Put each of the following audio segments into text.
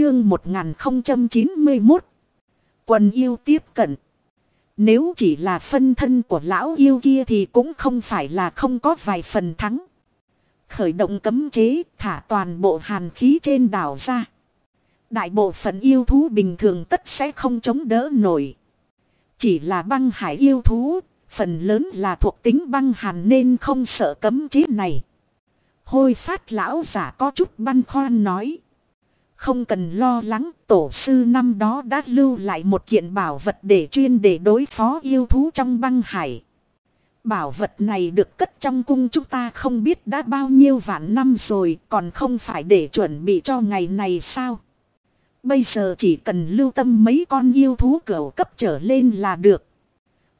chương 1091. Quần yêu tiếp cận. Nếu chỉ là phân thân của lão yêu kia thì cũng không phải là không có vài phần thắng. Khởi động cấm chế thả toàn bộ hàn khí trên đảo ra. Đại bộ phận yêu thú bình thường tất sẽ không chống đỡ nổi. Chỉ là băng hải yêu thú, phần lớn là thuộc tính băng hàn nên không sợ cấm chế này. Hôi phát lão giả có chút băn khoăn nói. Không cần lo lắng, tổ sư năm đó đã lưu lại một kiện bảo vật để chuyên để đối phó yêu thú trong băng hải. Bảo vật này được cất trong cung chúng ta không biết đã bao nhiêu vạn năm rồi, còn không phải để chuẩn bị cho ngày này sao? Bây giờ chỉ cần lưu tâm mấy con yêu thú cửu cấp trở lên là được.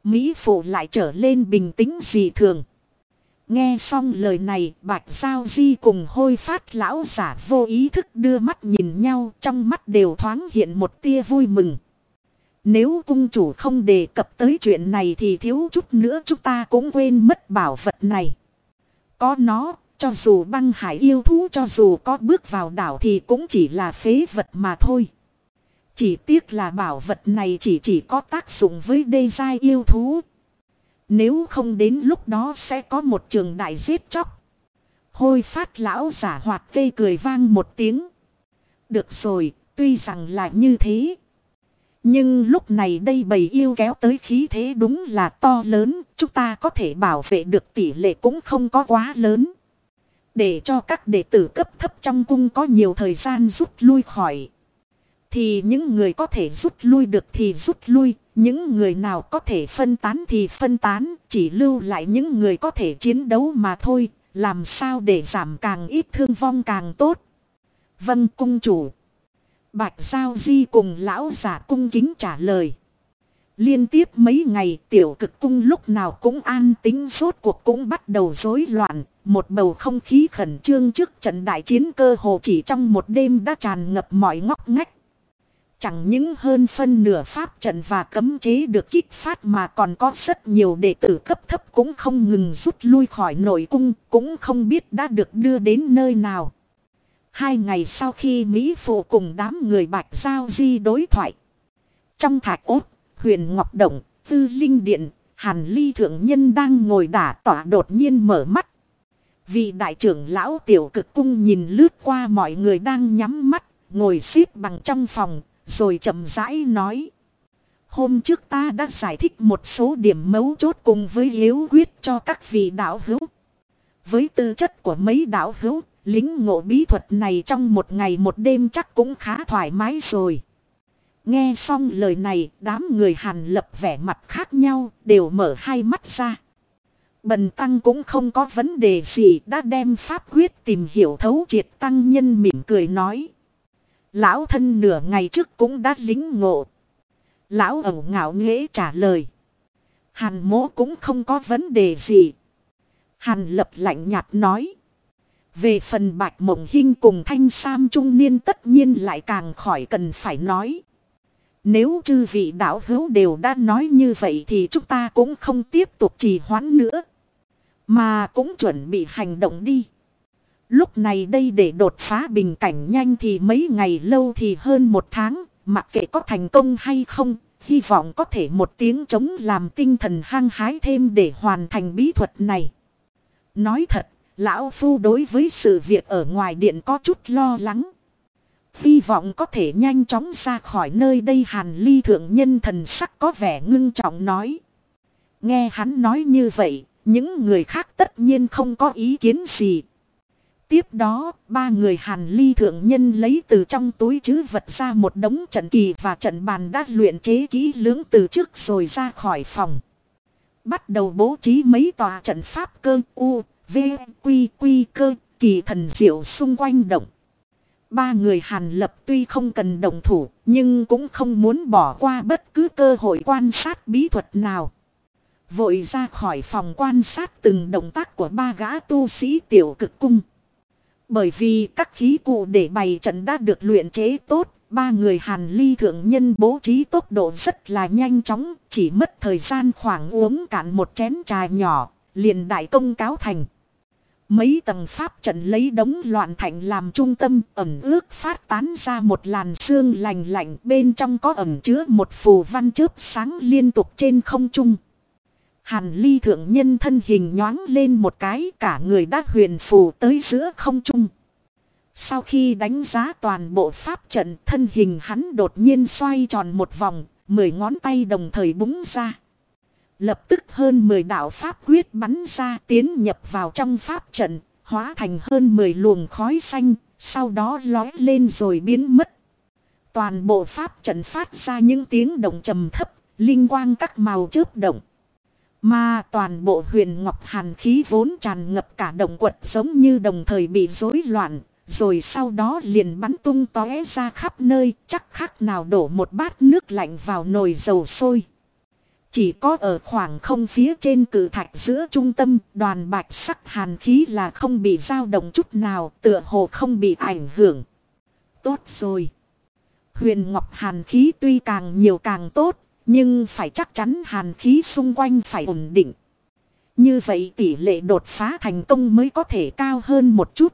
Mỹ phụ lại trở lên bình tĩnh dị thường. Nghe xong lời này bạch giao di cùng hôi phát lão giả vô ý thức đưa mắt nhìn nhau trong mắt đều thoáng hiện một tia vui mừng. Nếu cung chủ không đề cập tới chuyện này thì thiếu chút nữa chúng ta cũng quên mất bảo vật này. Có nó, cho dù băng hải yêu thú cho dù có bước vào đảo thì cũng chỉ là phế vật mà thôi. Chỉ tiếc là bảo vật này chỉ chỉ có tác dụng với đê giai yêu thú. Nếu không đến lúc đó sẽ có một trường đại giết chóc. Hôi phát lão giả hoạt cây cười vang một tiếng. Được rồi, tuy rằng là như thế. Nhưng lúc này đây bầy yêu kéo tới khí thế đúng là to lớn. Chúng ta có thể bảo vệ được tỷ lệ cũng không có quá lớn. Để cho các đệ tử cấp thấp trong cung có nhiều thời gian rút lui khỏi. Thì những người có thể rút lui được thì rút lui, những người nào có thể phân tán thì phân tán, chỉ lưu lại những người có thể chiến đấu mà thôi, làm sao để giảm càng ít thương vong càng tốt. Vâng cung chủ. Bạch Giao Di cùng lão giả cung kính trả lời. Liên tiếp mấy ngày tiểu cực cung lúc nào cũng an tính suốt cuộc cũng bắt đầu rối loạn. Một bầu không khí khẩn trương trước trận đại chiến cơ hồ chỉ trong một đêm đã tràn ngập mọi ngóc ngách. Chẳng những hơn phân nửa pháp trận và cấm chế được kích phát mà còn có rất nhiều đệ tử cấp thấp cũng không ngừng rút lui khỏi nội cung, cũng không biết đã được đưa đến nơi nào. Hai ngày sau khi Mỹ Phụ cùng đám người bạch giao di đối thoại. Trong thạch ốt, huyền Ngọc Động, Tư Linh Điện, Hàn Ly Thượng Nhân đang ngồi đả tỏa đột nhiên mở mắt. Vị đại trưởng lão tiểu cực cung nhìn lướt qua mọi người đang nhắm mắt, ngồi xếp bằng trong phòng, rồi chậm rãi nói. Hôm trước ta đã giải thích một số điểm mấu chốt cùng với yếu quyết cho các vị đạo hữu. Với tư chất của mấy đạo hữu, lính ngộ bí thuật này trong một ngày một đêm chắc cũng khá thoải mái rồi. Nghe xong lời này, đám người hàn lập vẻ mặt khác nhau, đều mở hai mắt ra. Bần tăng cũng không có vấn đề gì đã đem pháp quyết tìm hiểu thấu triệt tăng nhân mỉm cười nói. Lão thân nửa ngày trước cũng đã lính ngộ. Lão ẩu ngạo nghễ trả lời. Hàn mố cũng không có vấn đề gì. Hàn lập lạnh nhạt nói. Về phần bạch mộng hinh cùng thanh sam trung niên tất nhiên lại càng khỏi cần phải nói. Nếu chư vị đạo hữu đều đã nói như vậy thì chúng ta cũng không tiếp tục trì hoãn nữa. Mà cũng chuẩn bị hành động đi. Lúc này đây để đột phá bình cảnh nhanh thì mấy ngày lâu thì hơn một tháng, mặc kệ có thành công hay không, hy vọng có thể một tiếng chống làm tinh thần hăng hái thêm để hoàn thành bí thuật này. Nói thật, lão phu đối với sự việc ở ngoài điện có chút lo lắng. Hy vọng có thể nhanh chóng ra khỏi nơi đây hàn ly thượng nhân thần sắc có vẻ ngưng trọng nói. Nghe hắn nói như vậy, những người khác tất nhiên không có ý kiến gì, Tiếp đó, ba người hàn ly thượng nhân lấy từ trong túi chứ vật ra một đống trận kỳ và trận bàn đã luyện chế kỹ lưỡng từ trước rồi ra khỏi phòng. Bắt đầu bố trí mấy tòa trận pháp cơ u, v, quy, quy cơ, kỳ thần diệu xung quanh động. Ba người hàn lập tuy không cần động thủ, nhưng cũng không muốn bỏ qua bất cứ cơ hội quan sát bí thuật nào. Vội ra khỏi phòng quan sát từng động tác của ba gã tu sĩ tiểu cực cung. Bởi vì các khí cụ để bày trận đã được luyện chế tốt, ba người hàn ly thượng nhân bố trí tốc độ rất là nhanh chóng, chỉ mất thời gian khoảng uống cạn một chén trà nhỏ, liền đại công cáo thành. Mấy tầng pháp trận lấy đống loạn thành làm trung tâm ẩm ước phát tán ra một làn xương lành lạnh bên trong có ẩm chứa một phù văn chớp sáng liên tục trên không trung. Hàn ly thượng nhân thân hình nhoáng lên một cái cả người đã huyền phù tới giữa không trung. Sau khi đánh giá toàn bộ pháp trận thân hình hắn đột nhiên xoay tròn một vòng, mười ngón tay đồng thời búng ra. Lập tức hơn 10 đạo pháp quyết bắn ra tiến nhập vào trong pháp trận, hóa thành hơn 10 luồng khói xanh, sau đó lói lên rồi biến mất. Toàn bộ pháp trận phát ra những tiếng động trầm thấp, linh quang các màu chớp động. Mà toàn bộ huyền ngọc hàn khí vốn tràn ngập cả động quật giống như đồng thời bị rối loạn, rồi sau đó liền bắn tung tóe ra khắp nơi, chắc khác nào đổ một bát nước lạnh vào nồi dầu sôi. Chỉ có ở khoảng không phía trên cử thạch giữa trung tâm đoàn bạch sắc hàn khí là không bị dao động chút nào tựa hồ không bị ảnh hưởng. Tốt rồi. Huyền Ngọc hàn khí tuy càng nhiều càng tốt nhưng phải chắc chắn hàn khí xung quanh phải ổn định. Như vậy tỷ lệ đột phá thành công mới có thể cao hơn một chút.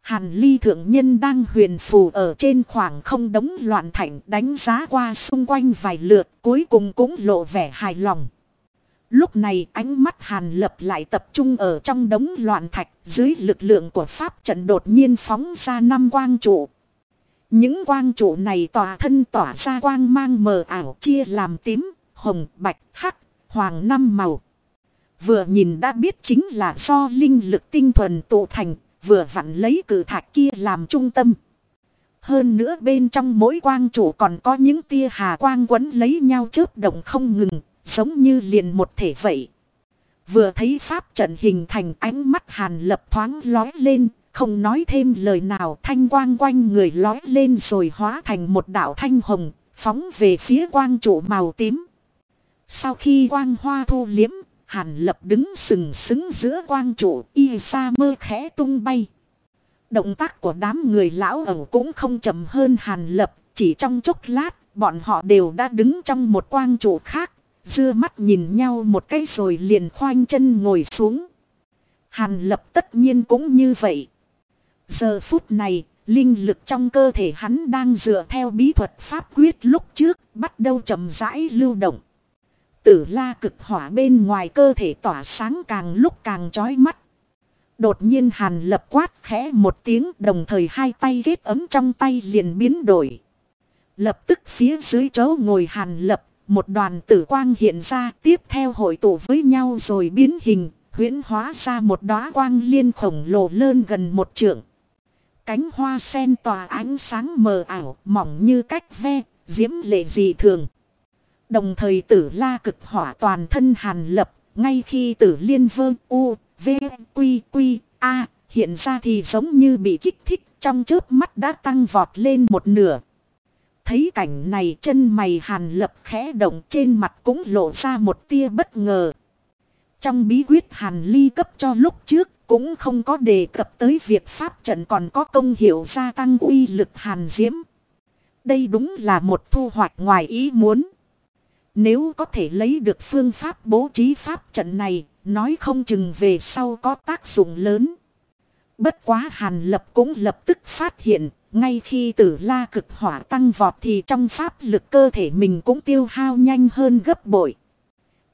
Hàn ly thượng nhân đang huyền phù ở trên khoảng không đống loạn thành đánh giá qua xung quanh vài lượt, cuối cùng cũng lộ vẻ hài lòng. Lúc này ánh mắt hàn lập lại tập trung ở trong đống loạn thạch, dưới lực lượng của pháp trận đột nhiên phóng ra năm quang trụ. Những quang trụ này tỏa thân tỏa ra quang mang mờ ảo chia làm tím, hồng, bạch, hắc, hoàng năm màu. Vừa nhìn đã biết chính là do linh lực tinh thuần tụ thành vừa vặn lấy cử thạch kia làm trung tâm. Hơn nữa bên trong mỗi quang trụ còn có những tia hà quang quấn lấy nhau chớp động không ngừng, giống như liền một thể vậy. Vừa thấy pháp trận hình thành ánh mắt hàn lập thoáng lói lên, không nói thêm lời nào thanh quang quanh người lói lên rồi hóa thành một đạo thanh hồng, phóng về phía quang trụ màu tím. Sau khi quang hoa thu liếm, Hàn lập đứng sừng sững giữa quang trụ y sa mơ khẽ tung bay. Động tác của đám người lão ẩu cũng không chậm hơn hàn lập. Chỉ trong chốc lát bọn họ đều đã đứng trong một quang trụ khác. Dưa mắt nhìn nhau một cái rồi liền khoanh chân ngồi xuống. Hàn lập tất nhiên cũng như vậy. Giờ phút này, linh lực trong cơ thể hắn đang dựa theo bí thuật pháp quyết lúc trước, bắt đầu chậm rãi lưu động. Tử la cực hỏa bên ngoài cơ thể tỏa sáng càng lúc càng chói mắt. Đột nhiên hàn lập quát khẽ một tiếng đồng thời hai tay ghét ấm trong tay liền biến đổi. Lập tức phía dưới chỗ ngồi hàn lập, một đoàn tử quang hiện ra tiếp theo hội tụ với nhau rồi biến hình, huyễn hóa ra một đóa quang liên khổng lồ lớn gần một trượng. Cánh hoa sen tỏa ánh sáng mờ ảo, mỏng như cách ve, diễm lệ dị thường. Đồng thời tử la cực hỏa toàn thân hàn lập, ngay khi tử liên vương u, v, quy, quy, a, hiện ra thì giống như bị kích thích trong chớp mắt đã tăng vọt lên một nửa. Thấy cảnh này chân mày hàn lập khẽ động trên mặt cũng lộ ra một tia bất ngờ. Trong bí quyết hàn ly cấp cho lúc trước cũng không có đề cập tới việc pháp trận còn có công hiệu gia tăng uy lực hàn diễm. Đây đúng là một thu hoạch ngoài ý muốn. Nếu có thể lấy được phương pháp bố trí pháp trận này, nói không chừng về sau có tác dụng lớn. Bất quá Hàn Lập cũng lập tức phát hiện, ngay khi tử la cực hỏa tăng vọt thì trong pháp lực cơ thể mình cũng tiêu hao nhanh hơn gấp bội.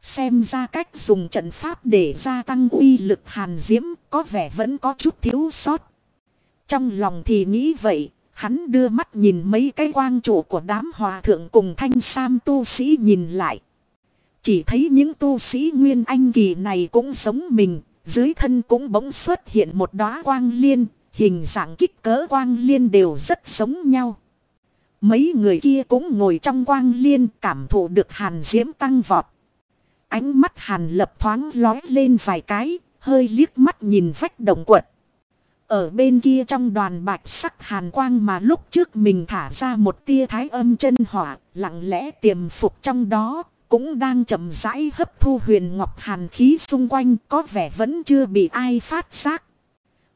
Xem ra cách dùng trận pháp để gia tăng uy lực hàn diễm có vẻ vẫn có chút thiếu sót. Trong lòng thì nghĩ vậy, Hắn đưa mắt nhìn mấy cái quang trụ của đám hòa thượng cùng thanh sam tu sĩ nhìn lại. Chỉ thấy những tu sĩ nguyên anh kỳ này cũng giống mình, dưới thân cũng bỗng xuất hiện một đóa quang liên, hình dạng kích cỡ quang liên đều rất giống nhau. Mấy người kia cũng ngồi trong quang liên cảm thụ được hàn diễm tăng vọt. Ánh mắt hàn lập thoáng lói lên vài cái, hơi liếc mắt nhìn vách động quật. Ở bên kia trong đoàn bạch sắc hàn quang mà lúc trước mình thả ra một tia thái âm chân hỏa, lặng lẽ tiềm phục trong đó, cũng đang chậm rãi hấp thu huyền ngọc hàn khí xung quanh có vẻ vẫn chưa bị ai phát giác.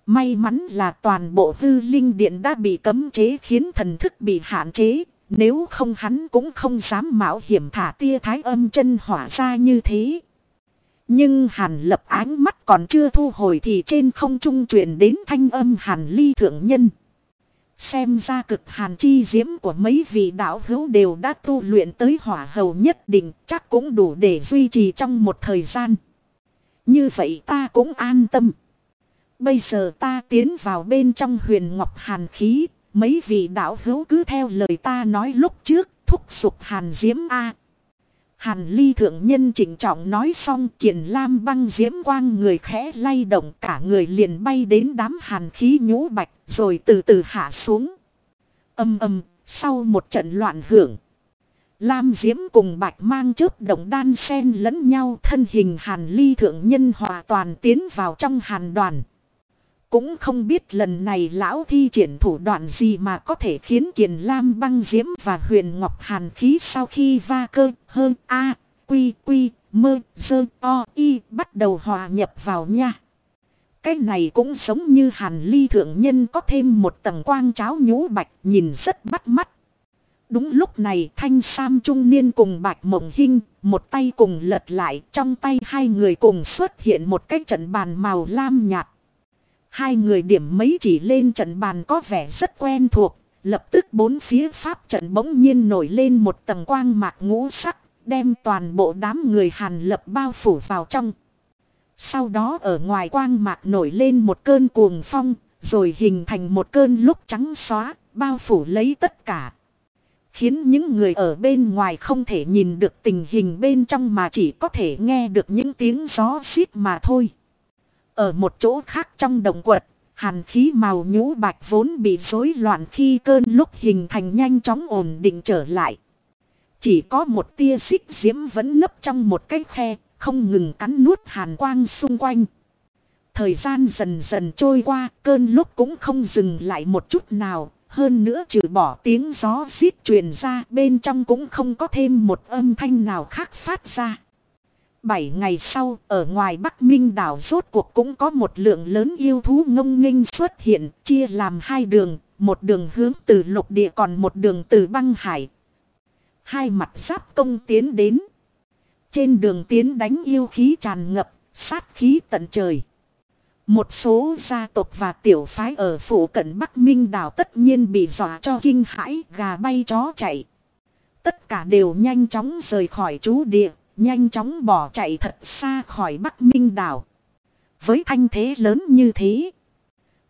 May mắn là toàn bộ hư linh điện đã bị cấm chế khiến thần thức bị hạn chế, nếu không hắn cũng không dám mạo hiểm thả tia thái âm chân hỏa ra như thế. Nhưng hàn lập ánh mắt còn chưa thu hồi thì trên không trung truyền đến thanh âm hàn ly thượng nhân. Xem ra cực hàn chi diễm của mấy vị đạo hữu đều đã tu luyện tới hỏa hầu nhất định chắc cũng đủ để duy trì trong một thời gian. Như vậy ta cũng an tâm. Bây giờ ta tiến vào bên trong huyền ngọc hàn khí, mấy vị đạo hữu cứ theo lời ta nói lúc trước, thúc giục hàn diễm A. Hàn ly thượng nhân chỉnh trọng nói xong kiền lam băng diễm quang người khẽ lay động cả người liền bay đến đám hàn khí nhũ bạch rồi từ từ hạ xuống. Âm âm, sau một trận loạn hưởng. Lam diễm cùng bạch mang chớp động đan sen lẫn nhau thân hình hàn ly thượng nhân hòa toàn tiến vào trong hàn đoàn. Cũng không biết lần này lão thi triển thủ đoạn gì mà có thể khiến Kiền Lam băng diễm và huyền ngọc hàn khí sau khi va cơ hơn A, quy, quy, mơ, dơ, o, y bắt đầu hòa nhập vào nha. Cái này cũng giống như hàn ly thượng nhân có thêm một tầng quang cháo nhũ bạch nhìn rất bắt mắt. Đúng lúc này thanh sam trung niên cùng bạch mộng hinh, một tay cùng lật lại trong tay hai người cùng xuất hiện một cái trận bàn màu lam nhạt. Hai người điểm mấy chỉ lên trận bàn có vẻ rất quen thuộc. Lập tức bốn phía pháp trận bỗng nhiên nổi lên một tầng quang mạc ngũ sắc. Đem toàn bộ đám người hàn lập bao phủ vào trong. Sau đó ở ngoài quang mạc nổi lên một cơn cuồng phong. Rồi hình thành một cơn lúc trắng xóa. Bao phủ lấy tất cả. Khiến những người ở bên ngoài không thể nhìn được tình hình bên trong mà chỉ có thể nghe được những tiếng gió xít mà thôi. Ở một chỗ khác trong đồng quật, hàn khí màu nhũ bạch vốn bị rối loạn khi cơn lúc hình thành nhanh chóng ổn định trở lại. Chỉ có một tia xích diễm vẫn nấp trong một cái khe, không ngừng cắn nuốt hàn quang xung quanh. Thời gian dần dần trôi qua, cơn lúc cũng không dừng lại một chút nào. Hơn nữa trừ bỏ tiếng gió xít truyền ra bên trong cũng không có thêm một âm thanh nào khác phát ra. Bảy ngày sau, ở ngoài Bắc Minh đảo rốt cuộc cũng có một lượng lớn yêu thú ngông nghênh xuất hiện, chia làm hai đường, một đường hướng từ lục địa còn một đường từ băng hải. Hai mặt giáp công tiến đến. Trên đường tiến đánh yêu khí tràn ngập, sát khí tận trời. Một số gia tộc và tiểu phái ở phủ cận Bắc Minh đảo tất nhiên bị dọa cho kinh hãi, gà bay chó chạy. Tất cả đều nhanh chóng rời khỏi chú địa, Nhanh chóng bỏ chạy thật xa khỏi Bắc Minh đảo. Với thanh thế lớn như thế.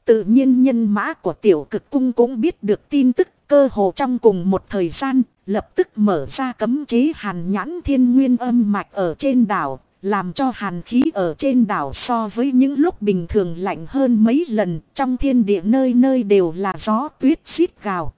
Tự nhiên nhân mã của tiểu cực cung cũng biết được tin tức cơ hồ trong cùng một thời gian. Lập tức mở ra cấm chế hàn nhãn thiên nguyên âm mạch ở trên đảo. Làm cho hàn khí ở trên đảo so với những lúc bình thường lạnh hơn mấy lần. Trong thiên địa nơi nơi đều là gió tuyết xít gào.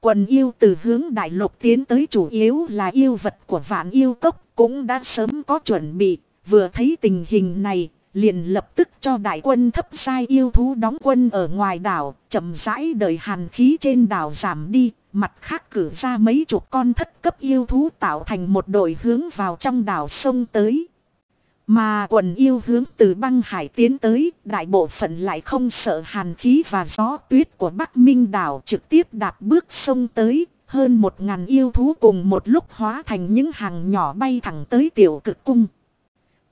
Quần yêu từ hướng đại lục tiến tới chủ yếu là yêu vật của vạn yêu cốc cũng đã sớm có chuẩn bị, vừa thấy tình hình này, liền lập tức cho đại quân thấp sai yêu thú đóng quân ở ngoài đảo, chậm rãi đợi hàn khí trên đảo giảm đi, mặt khác cử ra mấy chục con thất cấp yêu thú tạo thành một đội hướng vào trong đảo sông tới. Mà quần yêu hướng từ băng hải tiến tới, đại bộ phận lại không sợ hàn khí và gió tuyết của Bắc Minh đảo trực tiếp đạp bước sông tới, hơn một ngàn yêu thú cùng một lúc hóa thành những hàng nhỏ bay thẳng tới tiểu cực cung.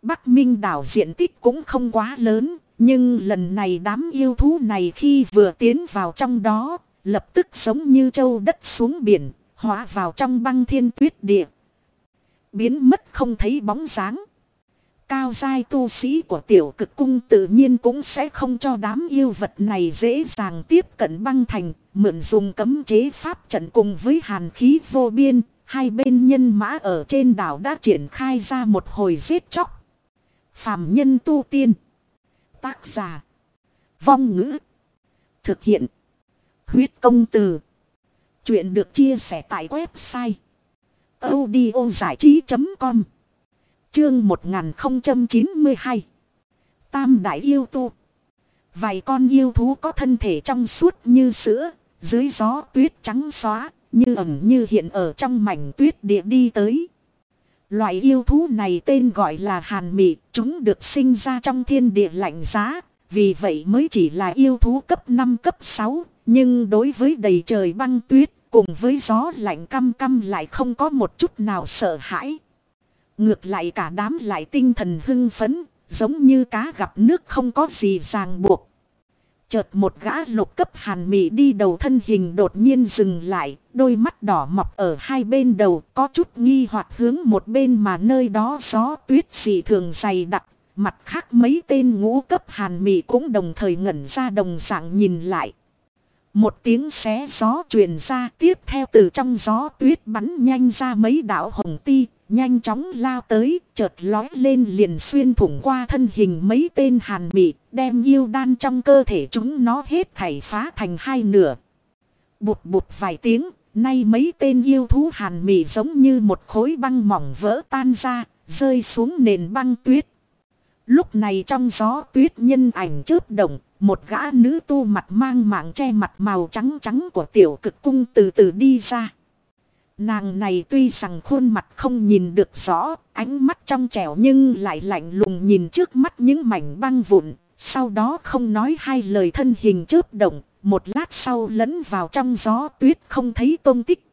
Bắc Minh đảo diện tích cũng không quá lớn, nhưng lần này đám yêu thú này khi vừa tiến vào trong đó, lập tức giống như châu đất xuống biển, hóa vào trong băng thiên tuyết địa. Biến mất không thấy bóng dáng. Cao giai tu sĩ của tiểu cực cung tự nhiên cũng sẽ không cho đám yêu vật này dễ dàng tiếp cận băng thành, mượn dùng cấm chế pháp trận cùng với hàn khí vô biên, hai bên nhân mã ở trên đảo đã triển khai ra một hồi giết chóc. Phạm nhân tu tiên. Tác giả. Vong ngữ. Thực hiện. Huyết công từ. Chuyện được chia sẻ tại website. audiozảichí.com Chương 1092 Tam Đại Yêu Tu Vài con yêu thú có thân thể trong suốt như sữa, dưới gió tuyết trắng xóa, như ẩn như hiện ở trong mảnh tuyết địa đi tới. Loại yêu thú này tên gọi là hàn mị, chúng được sinh ra trong thiên địa lạnh giá, vì vậy mới chỉ là yêu thú cấp 5 cấp 6, nhưng đối với đầy trời băng tuyết, cùng với gió lạnh căm căm lại không có một chút nào sợ hãi. Ngược lại cả đám lại tinh thần hưng phấn, giống như cá gặp nước không có gì ràng buộc. Chợt một gã lục cấp hàn mị đi đầu thân hình đột nhiên dừng lại, đôi mắt đỏ mọc ở hai bên đầu có chút nghi hoặc hướng một bên mà nơi đó gió tuyết dị thường dày đặc. Mặt khác mấy tên ngũ cấp hàn mị cũng đồng thời ngẩn ra đồng dạng nhìn lại. Một tiếng xé gió truyền ra tiếp theo từ trong gió tuyết bắn nhanh ra mấy đảo hồng ti, nhanh chóng lao tới, chợt lói lên liền xuyên thủng qua thân hình mấy tên hàn mị, đem yêu đan trong cơ thể chúng nó hết thảy phá thành hai nửa. Bụt bụt vài tiếng, nay mấy tên yêu thú hàn mị giống như một khối băng mỏng vỡ tan ra, rơi xuống nền băng tuyết. Lúc này trong gió tuyết nhân ảnh chớp động, một gã nữ tu mặt mang mạng che mặt màu trắng trắng của tiểu cực cung từ từ đi ra. Nàng này tuy rằng khuôn mặt không nhìn được rõ, ánh mắt trong trẻo nhưng lại lạnh lùng nhìn trước mắt những mảnh băng vụn, sau đó không nói hai lời thân hình chớp động, một lát sau lẫn vào trong gió tuyết không thấy tôn tích.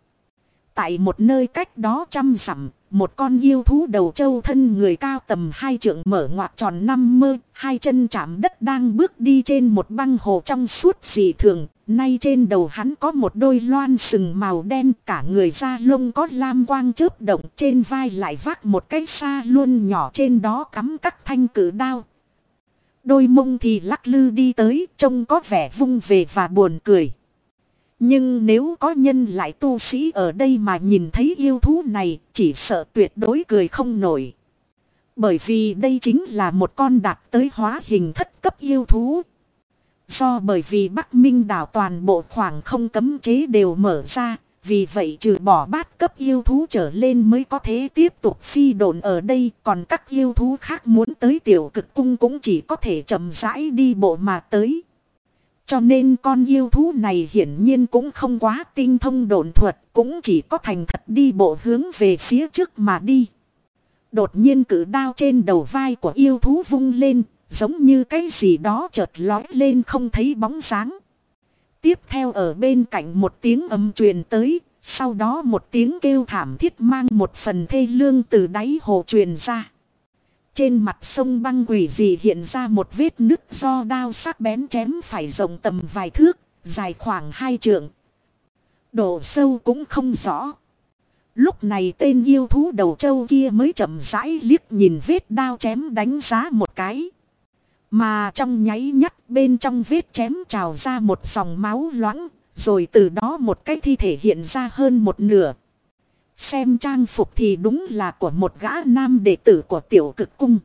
Tại một nơi cách đó trăm dặm, một con yêu thú đầu trâu thân người cao tầm hai trượng mở ngoặt tròn năm mơ, hai chân chạm đất đang bước đi trên một băng hồ trong suốt dị thường. Nay trên đầu hắn có một đôi loan sừng màu đen cả người da lông có lam quang chớp động trên vai lại vác một cái xa luôn nhỏ trên đó cắm các thanh cử đao. Đôi mông thì lắc lư đi tới trông có vẻ vung về và buồn cười. Nhưng nếu có nhân lại tu sĩ ở đây mà nhìn thấy yêu thú này, chỉ sợ tuyệt đối cười không nổi. Bởi vì đây chính là một con đạt tới hóa hình thất cấp yêu thú. Do bởi vì Bắc Minh đảo toàn bộ khoảng không cấm chế đều mở ra, vì vậy trừ bỏ bát cấp yêu thú trở lên mới có thể tiếp tục phi đồn ở đây, còn các yêu thú khác muốn tới tiểu cực cung cũng chỉ có thể chậm rãi đi bộ mà tới. Cho nên con yêu thú này hiển nhiên cũng không quá tinh thông độn thuật, cũng chỉ có thành thật đi bộ hướng về phía trước mà đi. Đột nhiên cử đao trên đầu vai của yêu thú vung lên, giống như cái gì đó chợt lói lên không thấy bóng sáng. Tiếp theo ở bên cạnh một tiếng âm truyền tới, sau đó một tiếng kêu thảm thiết mang một phần thê lương từ đáy hồ truyền ra. Trên mặt sông băng quỷ dị hiện ra một vết nứt do đao sắc bén chém phải rộng tầm vài thước, dài khoảng hai trượng. Độ sâu cũng không rõ. Lúc này tên yêu thú đầu trâu kia mới chậm rãi liếc nhìn vết đao chém đánh giá một cái. Mà trong nháy nhắt bên trong vết chém trào ra một dòng máu loãng, rồi từ đó một cái thi thể hiện ra hơn một nửa. Xem trang phục thì đúng là của một gã nam đệ tử của tiểu cực cung.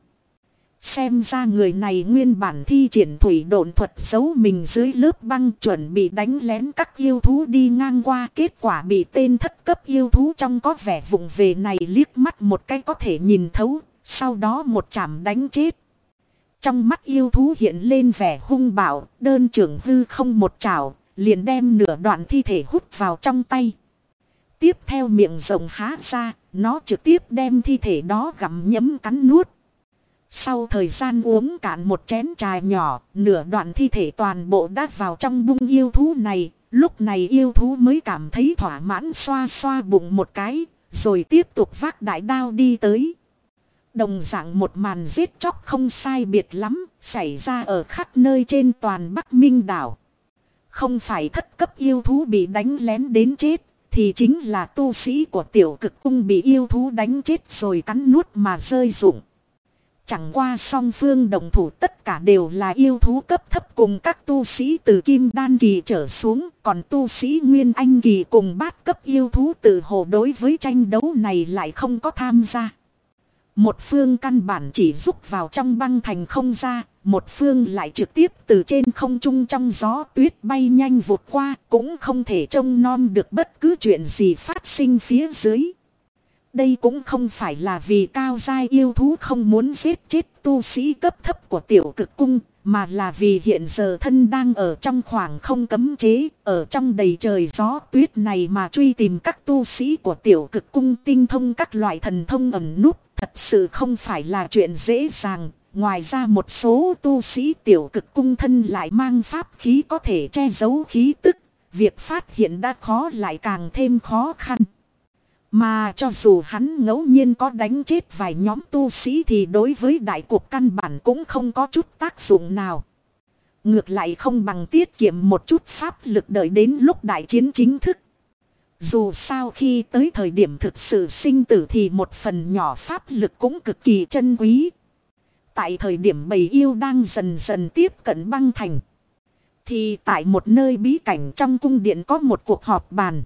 Xem ra người này nguyên bản thi triển thủy độn thuật giấu mình dưới lớp băng chuẩn bị đánh lén các yêu thú đi ngang qua kết quả bị tên thất cấp yêu thú trong có vẻ vụng về này liếc mắt một cái có thể nhìn thấu, sau đó một chạm đánh chết. Trong mắt yêu thú hiện lên vẻ hung bạo, đơn trưởng hư không một chảo, liền đem nửa đoạn thi thể hút vào trong tay. Tiếp theo miệng rộng há ra, nó trực tiếp đem thi thể đó gặm nhấm cắn nuốt. Sau thời gian uống cạn một chén trà nhỏ, nửa đoạn thi thể toàn bộ đã vào trong bung yêu thú này. Lúc này yêu thú mới cảm thấy thỏa mãn xoa xoa bụng một cái, rồi tiếp tục vác đại đao đi tới. Đồng dạng một màn giết chóc không sai biệt lắm, xảy ra ở khắp nơi trên toàn Bắc Minh đảo. Không phải thất cấp yêu thú bị đánh lén đến chết, thì chính là tu sĩ của tiểu cực cung bị yêu thú đánh chết rồi cắn nuốt mà rơi rụng. Chẳng qua song phương đồng thủ tất cả đều là yêu thú cấp thấp cùng các tu sĩ từ kim đan kỳ trở xuống, còn tu sĩ nguyên anh kỳ cùng bát cấp yêu thú từ hồ đối với tranh đấu này lại không có tham gia. Một phương căn bản chỉ rút vào trong băng thành không ra, một phương lại trực tiếp từ trên không trung trong gió tuyết bay nhanh vụt qua, cũng không thể trông nom được bất cứ chuyện gì phát sinh phía dưới. Đây cũng không phải là vì cao giai yêu thú không muốn giết chết tu sĩ cấp thấp của tiểu cực cung, mà là vì hiện giờ thân đang ở trong khoảng không cấm chế, ở trong đầy trời gió tuyết này mà truy tìm các tu sĩ của tiểu cực cung tinh thông các loại thần thông ẩn nút, thật sự không phải là chuyện dễ dàng. Ngoài ra một số tu sĩ tiểu cực cung thân lại mang pháp khí có thể che giấu khí tức, việc phát hiện đã khó lại càng thêm khó khăn. Mà cho dù hắn ngẫu nhiên có đánh chết vài nhóm tu sĩ thì đối với đại cuộc căn bản cũng không có chút tác dụng nào. Ngược lại không bằng tiết kiệm một chút pháp lực đợi đến lúc đại chiến chính thức. Dù sao khi tới thời điểm thực sự sinh tử thì một phần nhỏ pháp lực cũng cực kỳ chân quý. Tại thời điểm bầy yêu đang dần dần tiếp cận băng thành. Thì tại một nơi bí cảnh trong cung điện có một cuộc họp bàn.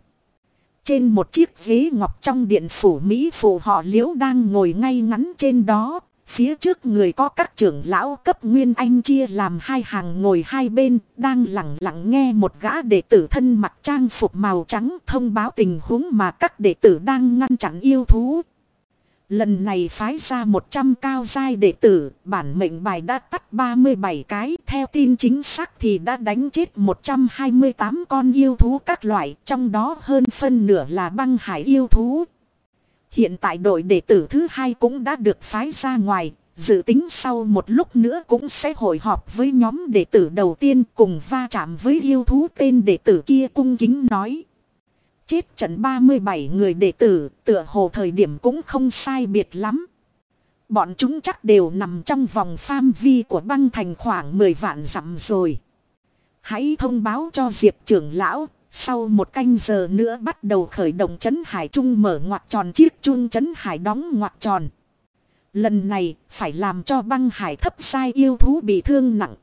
Trên một chiếc ghế ngọc trong điện phủ Mỹ phủ họ liễu đang ngồi ngay ngắn trên đó. Phía trước người có các trưởng lão cấp nguyên anh chia làm hai hàng ngồi hai bên, đang lặng lặng nghe một gã đệ tử thân mặc trang phục màu trắng thông báo tình huống mà các đệ tử đang ngăn chặn yêu thú. Lần này phái ra 100 cao giai đệ tử, bản mệnh bài đã tắt 37 cái, theo tin chính xác thì đã đánh chết 128 con yêu thú các loại, trong đó hơn phân nửa là băng hải yêu thú. Hiện tại đội đệ tử thứ hai cũng đã được phái ra ngoài, dự tính sau một lúc nữa cũng sẽ hội họp với nhóm đệ tử đầu tiên cùng va chạm với yêu thú tên đệ tử kia cung kính nói. Chết trận 37 người đệ tử, tựa hồ thời điểm cũng không sai biệt lắm. Bọn chúng chắc đều nằm trong vòng phạm vi của băng thành khoảng 10 vạn dặm rồi. Hãy thông báo cho Diệp trưởng lão, sau một canh giờ nữa bắt đầu khởi động chấn hải trung mở ngoặt tròn chiếc chun chấn hải đóng ngoặt tròn. Lần này phải làm cho băng hải thấp sai yêu thú bị thương nặng.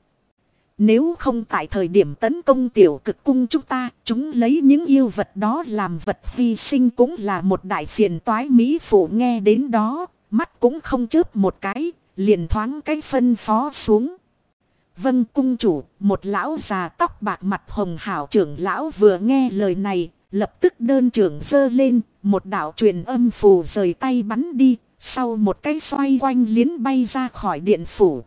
Nếu không tại thời điểm tấn công tiểu cực cung chúng ta, chúng lấy những yêu vật đó làm vật hy sinh cũng là một đại phiền toái Mỹ phụ nghe đến đó, mắt cũng không chớp một cái, liền thoáng cái phân phó xuống. Vâng cung chủ, một lão già tóc bạc mặt hồng hảo trưởng lão vừa nghe lời này, lập tức đơn trưởng dơ lên, một đạo truyền âm phù rời tay bắn đi, sau một cái xoay quanh liến bay ra khỏi điện phủ.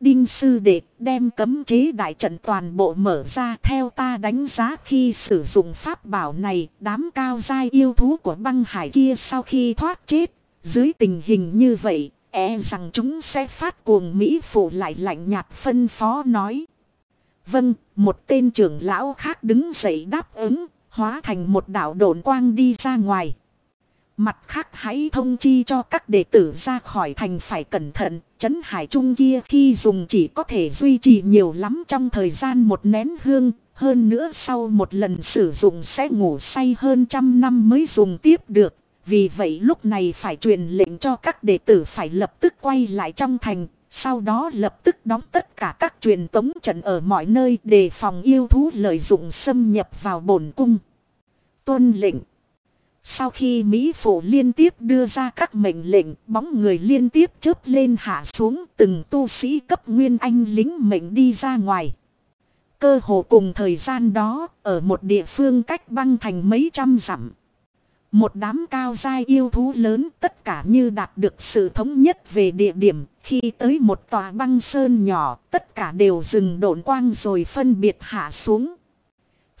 Đinh sư đệ đem cấm chế đại trận toàn bộ mở ra theo ta đánh giá khi sử dụng pháp bảo này đám cao giai yêu thú của băng hải kia sau khi thoát chết. Dưới tình hình như vậy e rằng chúng sẽ phát cuồng Mỹ phụ lại lạnh nhạt phân phó nói. Vâng, một tên trưởng lão khác đứng dậy đáp ứng, hóa thành một đạo độn quang đi ra ngoài. Mặt khác hãy thông chi cho các đệ tử ra khỏi thành phải cẩn thận, chấn hải trung kia khi dùng chỉ có thể duy trì nhiều lắm trong thời gian một nén hương, hơn nữa sau một lần sử dụng sẽ ngủ say hơn trăm năm mới dùng tiếp được. Vì vậy lúc này phải truyền lệnh cho các đệ tử phải lập tức quay lại trong thành, sau đó lập tức đóng tất cả các truyền tống trận ở mọi nơi để phòng yêu thú lợi dụng xâm nhập vào bổn cung. Tuân lệnh sau khi Mỹ Phụ liên tiếp đưa ra các mệnh lệnh, bóng người liên tiếp chớp lên hạ xuống từng tu sĩ cấp nguyên anh lính mệnh đi ra ngoài. Cơ hồ cùng thời gian đó, ở một địa phương cách băng thành mấy trăm dặm. Một đám cao giai yêu thú lớn tất cả như đạt được sự thống nhất về địa điểm. Khi tới một tòa băng sơn nhỏ, tất cả đều dừng độn quang rồi phân biệt hạ xuống.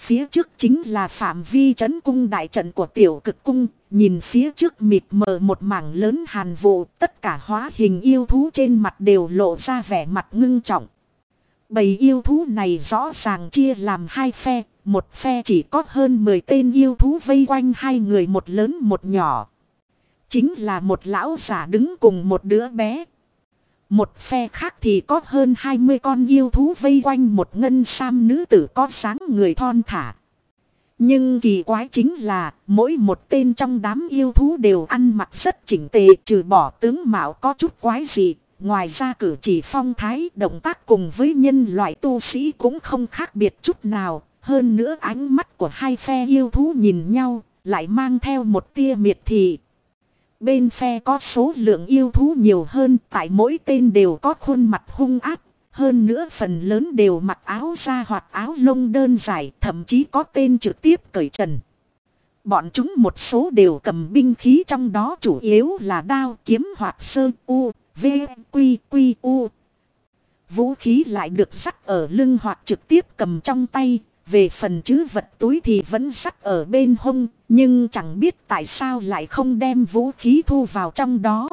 Phía trước chính là phạm vi trấn cung đại trận của tiểu cực cung, nhìn phía trước mịt mờ một mảng lớn hàn vụ, tất cả hóa hình yêu thú trên mặt đều lộ ra vẻ mặt ngưng trọng. Bầy yêu thú này rõ ràng chia làm hai phe, một phe chỉ có hơn 10 tên yêu thú vây quanh hai người một lớn một nhỏ. Chính là một lão giả đứng cùng một đứa bé, một phe khác thì có hơn 20 con yêu thú vây quanh một ngân sam nữ tử có dáng người thon thả. Nhưng kỳ quái chính là mỗi một tên trong đám yêu thú đều ăn mặc rất chỉnh tề, trừ bỏ tướng mạo có chút quái gì. Ngoài ra cử chỉ phong thái, động tác cùng với nhân loại tu sĩ cũng không khác biệt chút nào. Hơn nữa ánh mắt của hai phe yêu thú nhìn nhau lại mang theo một tia miệt thị. Bên phe có số lượng yêu thú nhiều hơn tại mỗi tên đều có khuôn mặt hung ác. Hơn nữa phần lớn đều mặc áo da hoặc áo lông đơn dài thậm chí có tên trực tiếp cởi trần. Bọn chúng một số đều cầm binh khí trong đó chủ yếu là đao kiếm hoặc sơ u, v, quy, quy, u. Vũ khí lại được sắt ở lưng hoặc trực tiếp cầm trong tay, về phần chữ vật túi thì vẫn sắt ở bên hông, nhưng chẳng biết tại sao lại không đem vũ khí thu vào trong đó.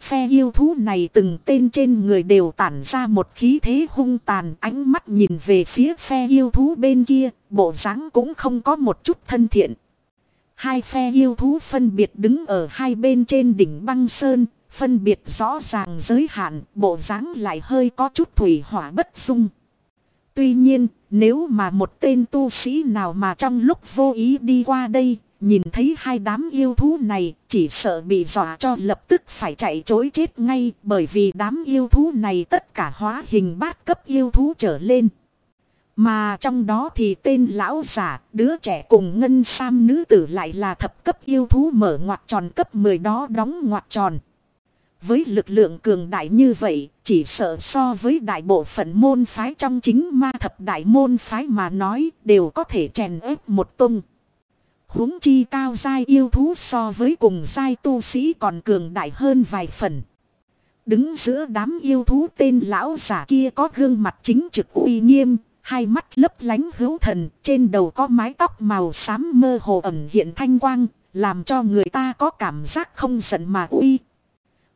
Phe yêu thú này từng tên trên người đều tản ra một khí thế hung tàn ánh mắt nhìn về phía phe yêu thú bên kia, bộ dáng cũng không có một chút thân thiện. Hai phe yêu thú phân biệt đứng ở hai bên trên đỉnh băng sơn, phân biệt rõ ràng giới hạn, bộ dáng lại hơi có chút thủy hỏa bất dung. Tuy nhiên, nếu mà một tên tu sĩ nào mà trong lúc vô ý đi qua đây, nhìn thấy hai đám yêu thú này, chỉ sợ bị dọa cho lập tức phải chạy chối chết ngay, bởi vì đám yêu thú này tất cả hóa hình bát cấp yêu thú trở lên. Mà trong đó thì tên lão giả, đứa trẻ cùng ngân sam nữ tử lại là thập cấp yêu thú mở ngoặt tròn cấp 10 đó đóng ngoặt tròn. Với lực lượng cường đại như vậy, chỉ sợ so với đại bộ phận môn phái trong chính ma thập đại môn phái mà nói đều có thể chèn ép một tung. huống chi cao giai yêu thú so với cùng giai tu sĩ còn cường đại hơn vài phần. Đứng giữa đám yêu thú tên lão giả kia có gương mặt chính trực uy nghiêm, hai mắt lấp lánh hữu thần, trên đầu có mái tóc màu xám mơ hồ ẩn hiện thanh quang, làm cho người ta có cảm giác không giận mà uy.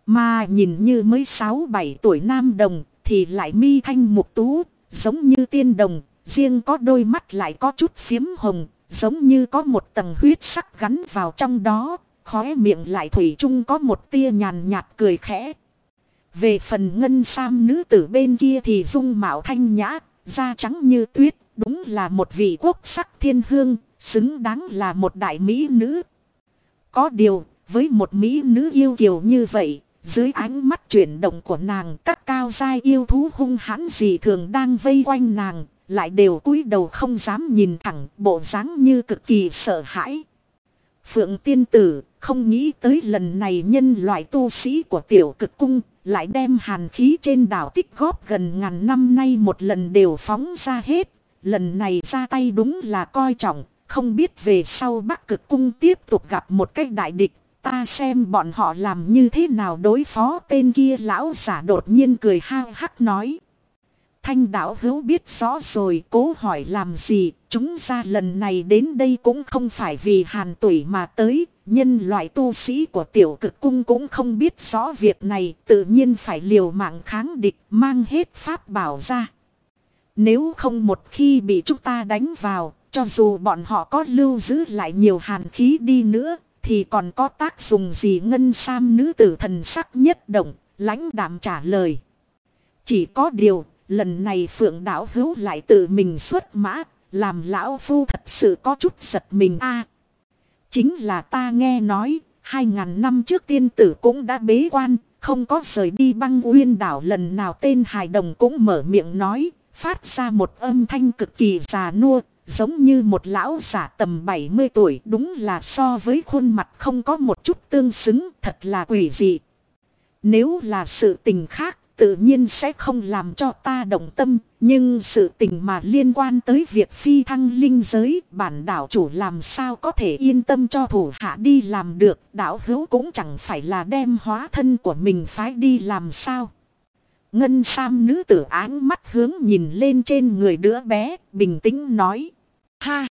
Mà nhìn như mới 6-7 tuổi nam đồng thì lại mi thanh mục tú, giống như tiên đồng, riêng có đôi mắt lại có chút phiếm hồng, giống như có một tầng huyết sắc gắn vào trong đó, khóe miệng lại thủy chung có một tia nhàn nhạt cười khẽ. Về phần ngân sam nữ tử bên kia thì dung mạo thanh nhã, da trắng như tuyết, đúng là một vị quốc sắc thiên hương, xứng đáng là một đại mỹ nữ. Có điều, với một mỹ nữ yêu kiều như vậy, dưới ánh mắt chuyển động của nàng các cao giai yêu thú hung hãn gì thường đang vây quanh nàng, lại đều cúi đầu không dám nhìn thẳng bộ dáng như cực kỳ sợ hãi. Phượng tiên tử không nghĩ tới lần này nhân loại tu sĩ của tiểu cực cung lại đem hàn khí trên đảo tích góp gần ngàn năm nay một lần đều phóng ra hết. Lần này ra tay đúng là coi trọng, không biết về sau bắc cực cung tiếp tục gặp một cách đại địch Ta xem bọn họ làm như thế nào đối phó tên kia lão giả đột nhiên cười ha hắc nói. Thanh đạo hữu biết rõ rồi cố hỏi làm gì, chúng ra lần này đến đây cũng không phải vì hàn tuổi mà tới, nhân loại tu sĩ của tiểu cực cung cũng không biết rõ việc này, tự nhiên phải liều mạng kháng địch, mang hết pháp bảo ra. Nếu không một khi bị chúng ta đánh vào, cho dù bọn họ có lưu giữ lại nhiều hàn khí đi nữa, thì còn có tác dụng gì ngân sam nữ tử thần sắc nhất động, lãnh đạm trả lời. Chỉ có điều, lần này phượng đảo hữu lại tự mình xuất mã, làm lão phu thật sự có chút giật mình a Chính là ta nghe nói, hai ngàn năm trước tiên tử cũng đã bế quan, không có rời đi băng uyên đảo lần nào tên hài đồng cũng mở miệng nói, phát ra một âm thanh cực kỳ già nua, Giống như một lão giả tầm 70 tuổi đúng là so với khuôn mặt không có một chút tương xứng thật là quỷ dị. Nếu là sự tình khác tự nhiên sẽ không làm cho ta động tâm. Nhưng sự tình mà liên quan tới việc phi thăng linh giới bản đảo chủ làm sao có thể yên tâm cho thủ hạ đi làm được. Đảo hữu cũng chẳng phải là đem hóa thân của mình phái đi làm sao. Ngân Sam nữ tử áng mắt hướng nhìn lên trên người đứa bé, bình tĩnh nói. Ha!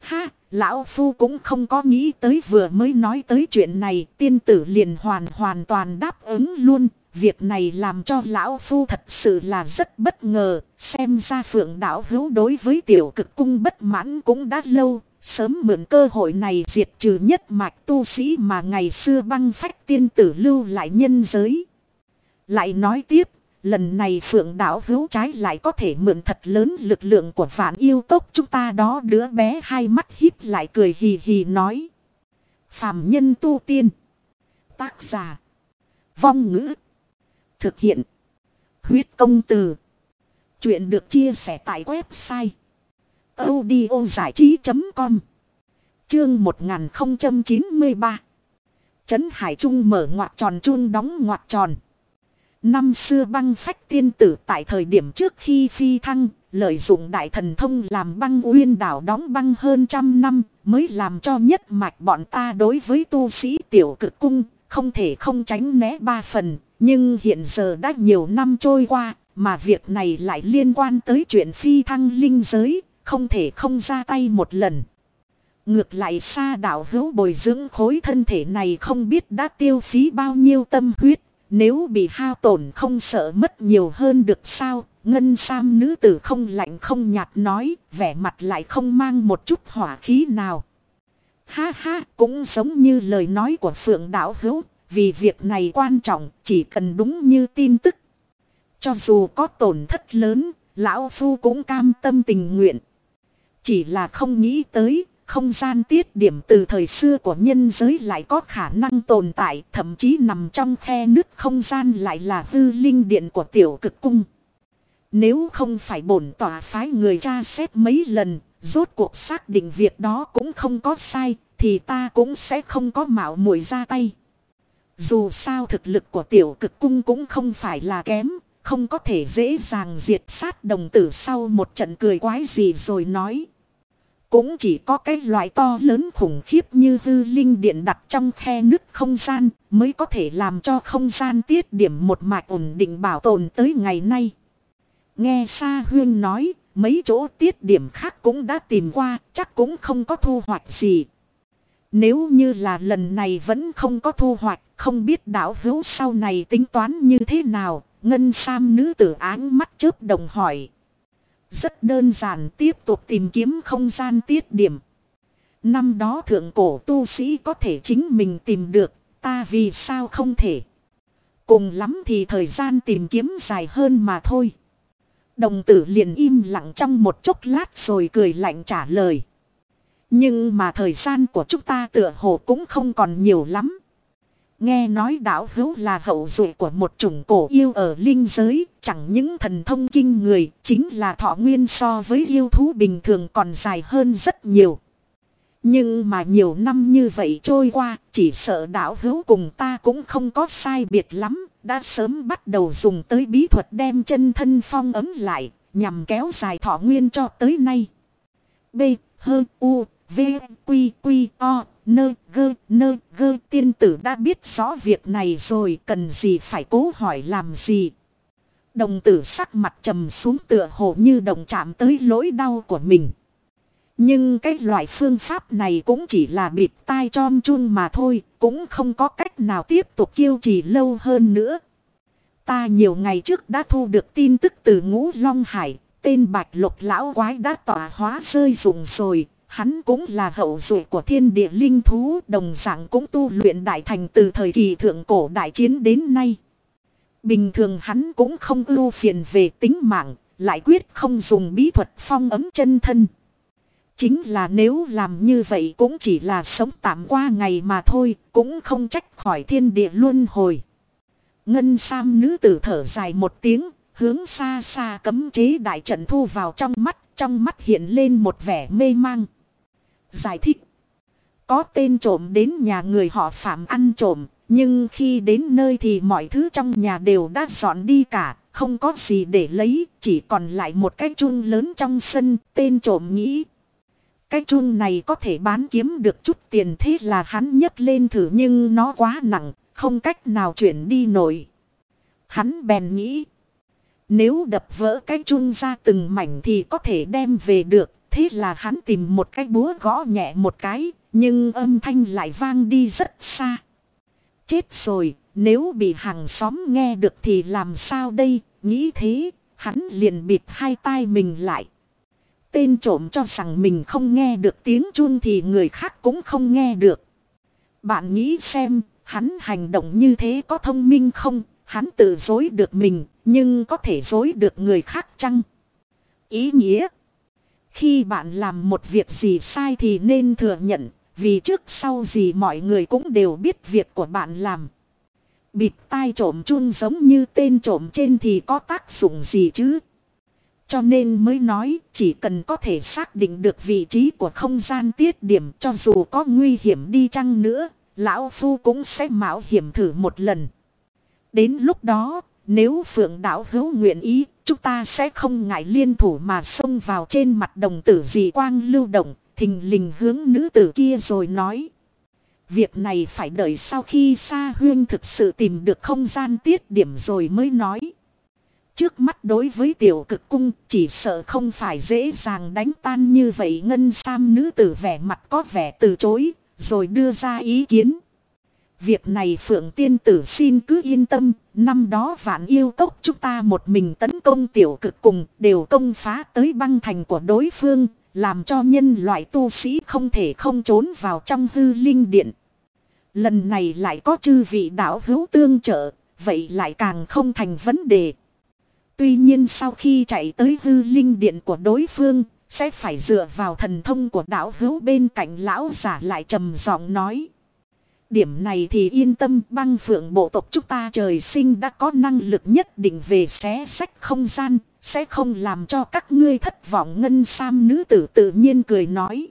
Ha! Lão Phu cũng không có nghĩ tới vừa mới nói tới chuyện này, tiên tử liền hoàn hoàn toàn đáp ứng luôn. Việc này làm cho Lão Phu thật sự là rất bất ngờ, xem ra phượng đảo hữu đối với tiểu cực cung bất mãn cũng đã lâu, sớm mượn cơ hội này diệt trừ nhất mạch tu sĩ mà ngày xưa băng phách tiên tử lưu lại nhân giới. Lại nói tiếp, Lần này phượng đảo hữu trái lại có thể mượn thật lớn lực lượng của vạn yêu tốc chúng ta đó đứa bé hai mắt híp lại cười hì hì nói. Phàm nhân tu tiên. Tác giả. Vong ngữ. Thực hiện. Huyết công từ. Chuyện được chia sẻ tại website. audio trí.com Chương 1093 Trấn Hải Trung mở ngoặt tròn chun đóng ngoặt tròn. Năm xưa băng phách tiên tử tại thời điểm trước khi phi thăng, lợi dụng đại thần thông làm băng uyên đảo đóng băng hơn trăm năm, mới làm cho nhất mạch bọn ta đối với tu sĩ tiểu cực cung, không thể không tránh né ba phần. Nhưng hiện giờ đã nhiều năm trôi qua, mà việc này lại liên quan tới chuyện phi thăng linh giới, không thể không ra tay một lần. Ngược lại xa đạo hữu bồi dưỡng khối thân thể này không biết đã tiêu phí bao nhiêu tâm huyết. Nếu bị hao tổn không sợ mất nhiều hơn được sao? Ngân Sam nữ tử không lạnh không nhạt nói, vẻ mặt lại không mang một chút hỏa khí nào. Ha ha, cũng giống như lời nói của Phượng Đạo Hữu, vì việc này quan trọng, chỉ cần đúng như tin tức. Cho dù có tổn thất lớn, Lão Phu cũng cam tâm tình nguyện. Chỉ là không nghĩ tới, không gian tiết điểm từ thời xưa của nhân giới lại có khả năng tồn tại, thậm chí nằm trong khe nước không gian lại là hư linh điện của tiểu cực cung. Nếu không phải bổn tỏa phái người tra xét mấy lần, rốt cuộc xác định việc đó cũng không có sai, thì ta cũng sẽ không có mạo muội ra tay. Dù sao thực lực của tiểu cực cung cũng không phải là kém, không có thể dễ dàng diệt sát đồng tử sau một trận cười quái gì rồi nói. Cũng chỉ có cái loại to lớn khủng khiếp như hư linh điện đặt trong khe nước không gian mới có thể làm cho không gian tiết điểm một mạch ổn định bảo tồn tới ngày nay. Nghe Sa Huyên nói, mấy chỗ tiết điểm khác cũng đã tìm qua, chắc cũng không có thu hoạch gì. Nếu như là lần này vẫn không có thu hoạch, không biết đảo hữu sau này tính toán như thế nào, ngân sam nữ tử áng mắt chớp đồng hỏi. Rất đơn giản tiếp tục tìm kiếm không gian tiết điểm. Năm đó thượng cổ tu sĩ có thể chính mình tìm được, ta vì sao không thể. Cùng lắm thì thời gian tìm kiếm dài hơn mà thôi. Đồng tử liền im lặng trong một chốc lát rồi cười lạnh trả lời. Nhưng mà thời gian của chúng ta tựa hồ cũng không còn nhiều lắm. Nghe nói đạo hữu là hậu duệ của một chủng cổ yêu ở linh giới, chẳng những thần thông kinh người, chính là thọ nguyên so với yêu thú bình thường còn dài hơn rất nhiều. Nhưng mà nhiều năm như vậy trôi qua, chỉ sợ đạo hữu cùng ta cũng không có sai biệt lắm, đã sớm bắt đầu dùng tới bí thuật đem chân thân phong ấm lại, nhằm kéo dài thọ nguyên cho tới nay. B, H, U, V, Quy, Quy, O, Nơ, Gơ, Nơ, Gơ tiên tử đã biết rõ việc này rồi cần gì phải cố hỏi làm gì. Đồng tử sắc mặt trầm xuống tựa hồ như đồng chạm tới lỗi đau của mình. Nhưng cái loại phương pháp này cũng chỉ là bịt tai chom chun mà thôi, cũng không có cách nào tiếp tục kiêu trì lâu hơn nữa. Ta nhiều ngày trước đã thu được tin tức từ ngũ Long Hải, tên bạch lục lão quái đã tỏa hóa rơi rụng rồi, hắn cũng là hậu duệ của thiên địa linh thú, đồng dạng cũng tu luyện đại thành từ thời kỳ thượng cổ đại chiến đến nay. Bình thường hắn cũng không ưu phiền về tính mạng, lại quyết không dùng bí thuật phong ấm chân thân. Chính là nếu làm như vậy cũng chỉ là sống tạm qua ngày mà thôi, cũng không trách khỏi thiên địa luân hồi. Ngân Sam nữ tử thở dài một tiếng, hướng xa xa cấm chế đại trận thu vào trong mắt, trong mắt hiện lên một vẻ mê mang. Giải thích. Có tên trộm đến nhà người họ phạm ăn trộm, nhưng khi đến nơi thì mọi thứ trong nhà đều đã dọn đi cả, không có gì để lấy, chỉ còn lại một cái chuông lớn trong sân, tên trộm nghĩ. Cái chuông này có thể bán kiếm được chút tiền thế là hắn nhấc lên thử nhưng nó quá nặng, không cách nào chuyển đi nổi. Hắn bèn nghĩ. Nếu đập vỡ cái chuông ra từng mảnh thì có thể đem về được. Thế là hắn tìm một cái búa gõ nhẹ một cái. Nhưng âm thanh lại vang đi rất xa. Chết rồi, nếu bị hàng xóm nghe được thì làm sao đây? Nghĩ thế, hắn liền bịt hai tai mình lại. Tên trộm cho rằng mình không nghe được tiếng chuông thì người khác cũng không nghe được. Bạn nghĩ xem, Hắn hành động như thế có thông minh không? Hắn tự dối được mình, nhưng có thể dối được người khác chăng? Ý nghĩa. Khi bạn làm một việc gì sai thì nên thừa nhận, vì trước sau gì mọi người cũng đều biết việc của bạn làm. Bịt tai trộm chun giống như tên trộm trên thì có tác dụng gì chứ? Cho nên mới nói chỉ cần có thể xác định được vị trí của không gian tiết điểm cho dù có nguy hiểm đi chăng nữa, Lão Phu cũng sẽ mạo hiểm thử một lần. Đến lúc đó, nếu Phượng Đạo hữu nguyện ý, chúng ta sẽ không ngại liên thủ mà xông vào trên mặt đồng tử dị quang lưu động, thình lình hướng nữ tử kia rồi nói. Việc này phải đợi sau khi Sa Huyên thực sự tìm được không gian tiết điểm rồi mới nói. Trước mắt đối với tiểu cực cung chỉ sợ không phải dễ dàng đánh tan như vậy ngân sam nữ tử vẻ mặt có vẻ từ chối, rồi đưa ra ý kiến. Việc này Phượng Tiên Tử xin cứ yên tâm, năm đó vạn yêu cốc chúng ta một mình tấn công tiểu cực cùng đều công phá tới băng thành của đối phương, làm cho nhân loại tu sĩ không thể không trốn vào trong hư linh điện. Lần này lại có chư vị đạo hữu tương trợ, vậy lại càng không thành vấn đề. Tuy nhiên sau khi chạy tới hư linh điện của đối phương, sẽ phải dựa vào thần thông của đạo hữu bên cạnh lão giả lại trầm giọng nói. Điểm này thì yên tâm băng phượng bộ tộc chúng ta trời sinh đã có năng lực nhất định về xé sách không gian, sẽ không làm cho các ngươi thất vọng ngân sam nữ tử tự nhiên cười nói.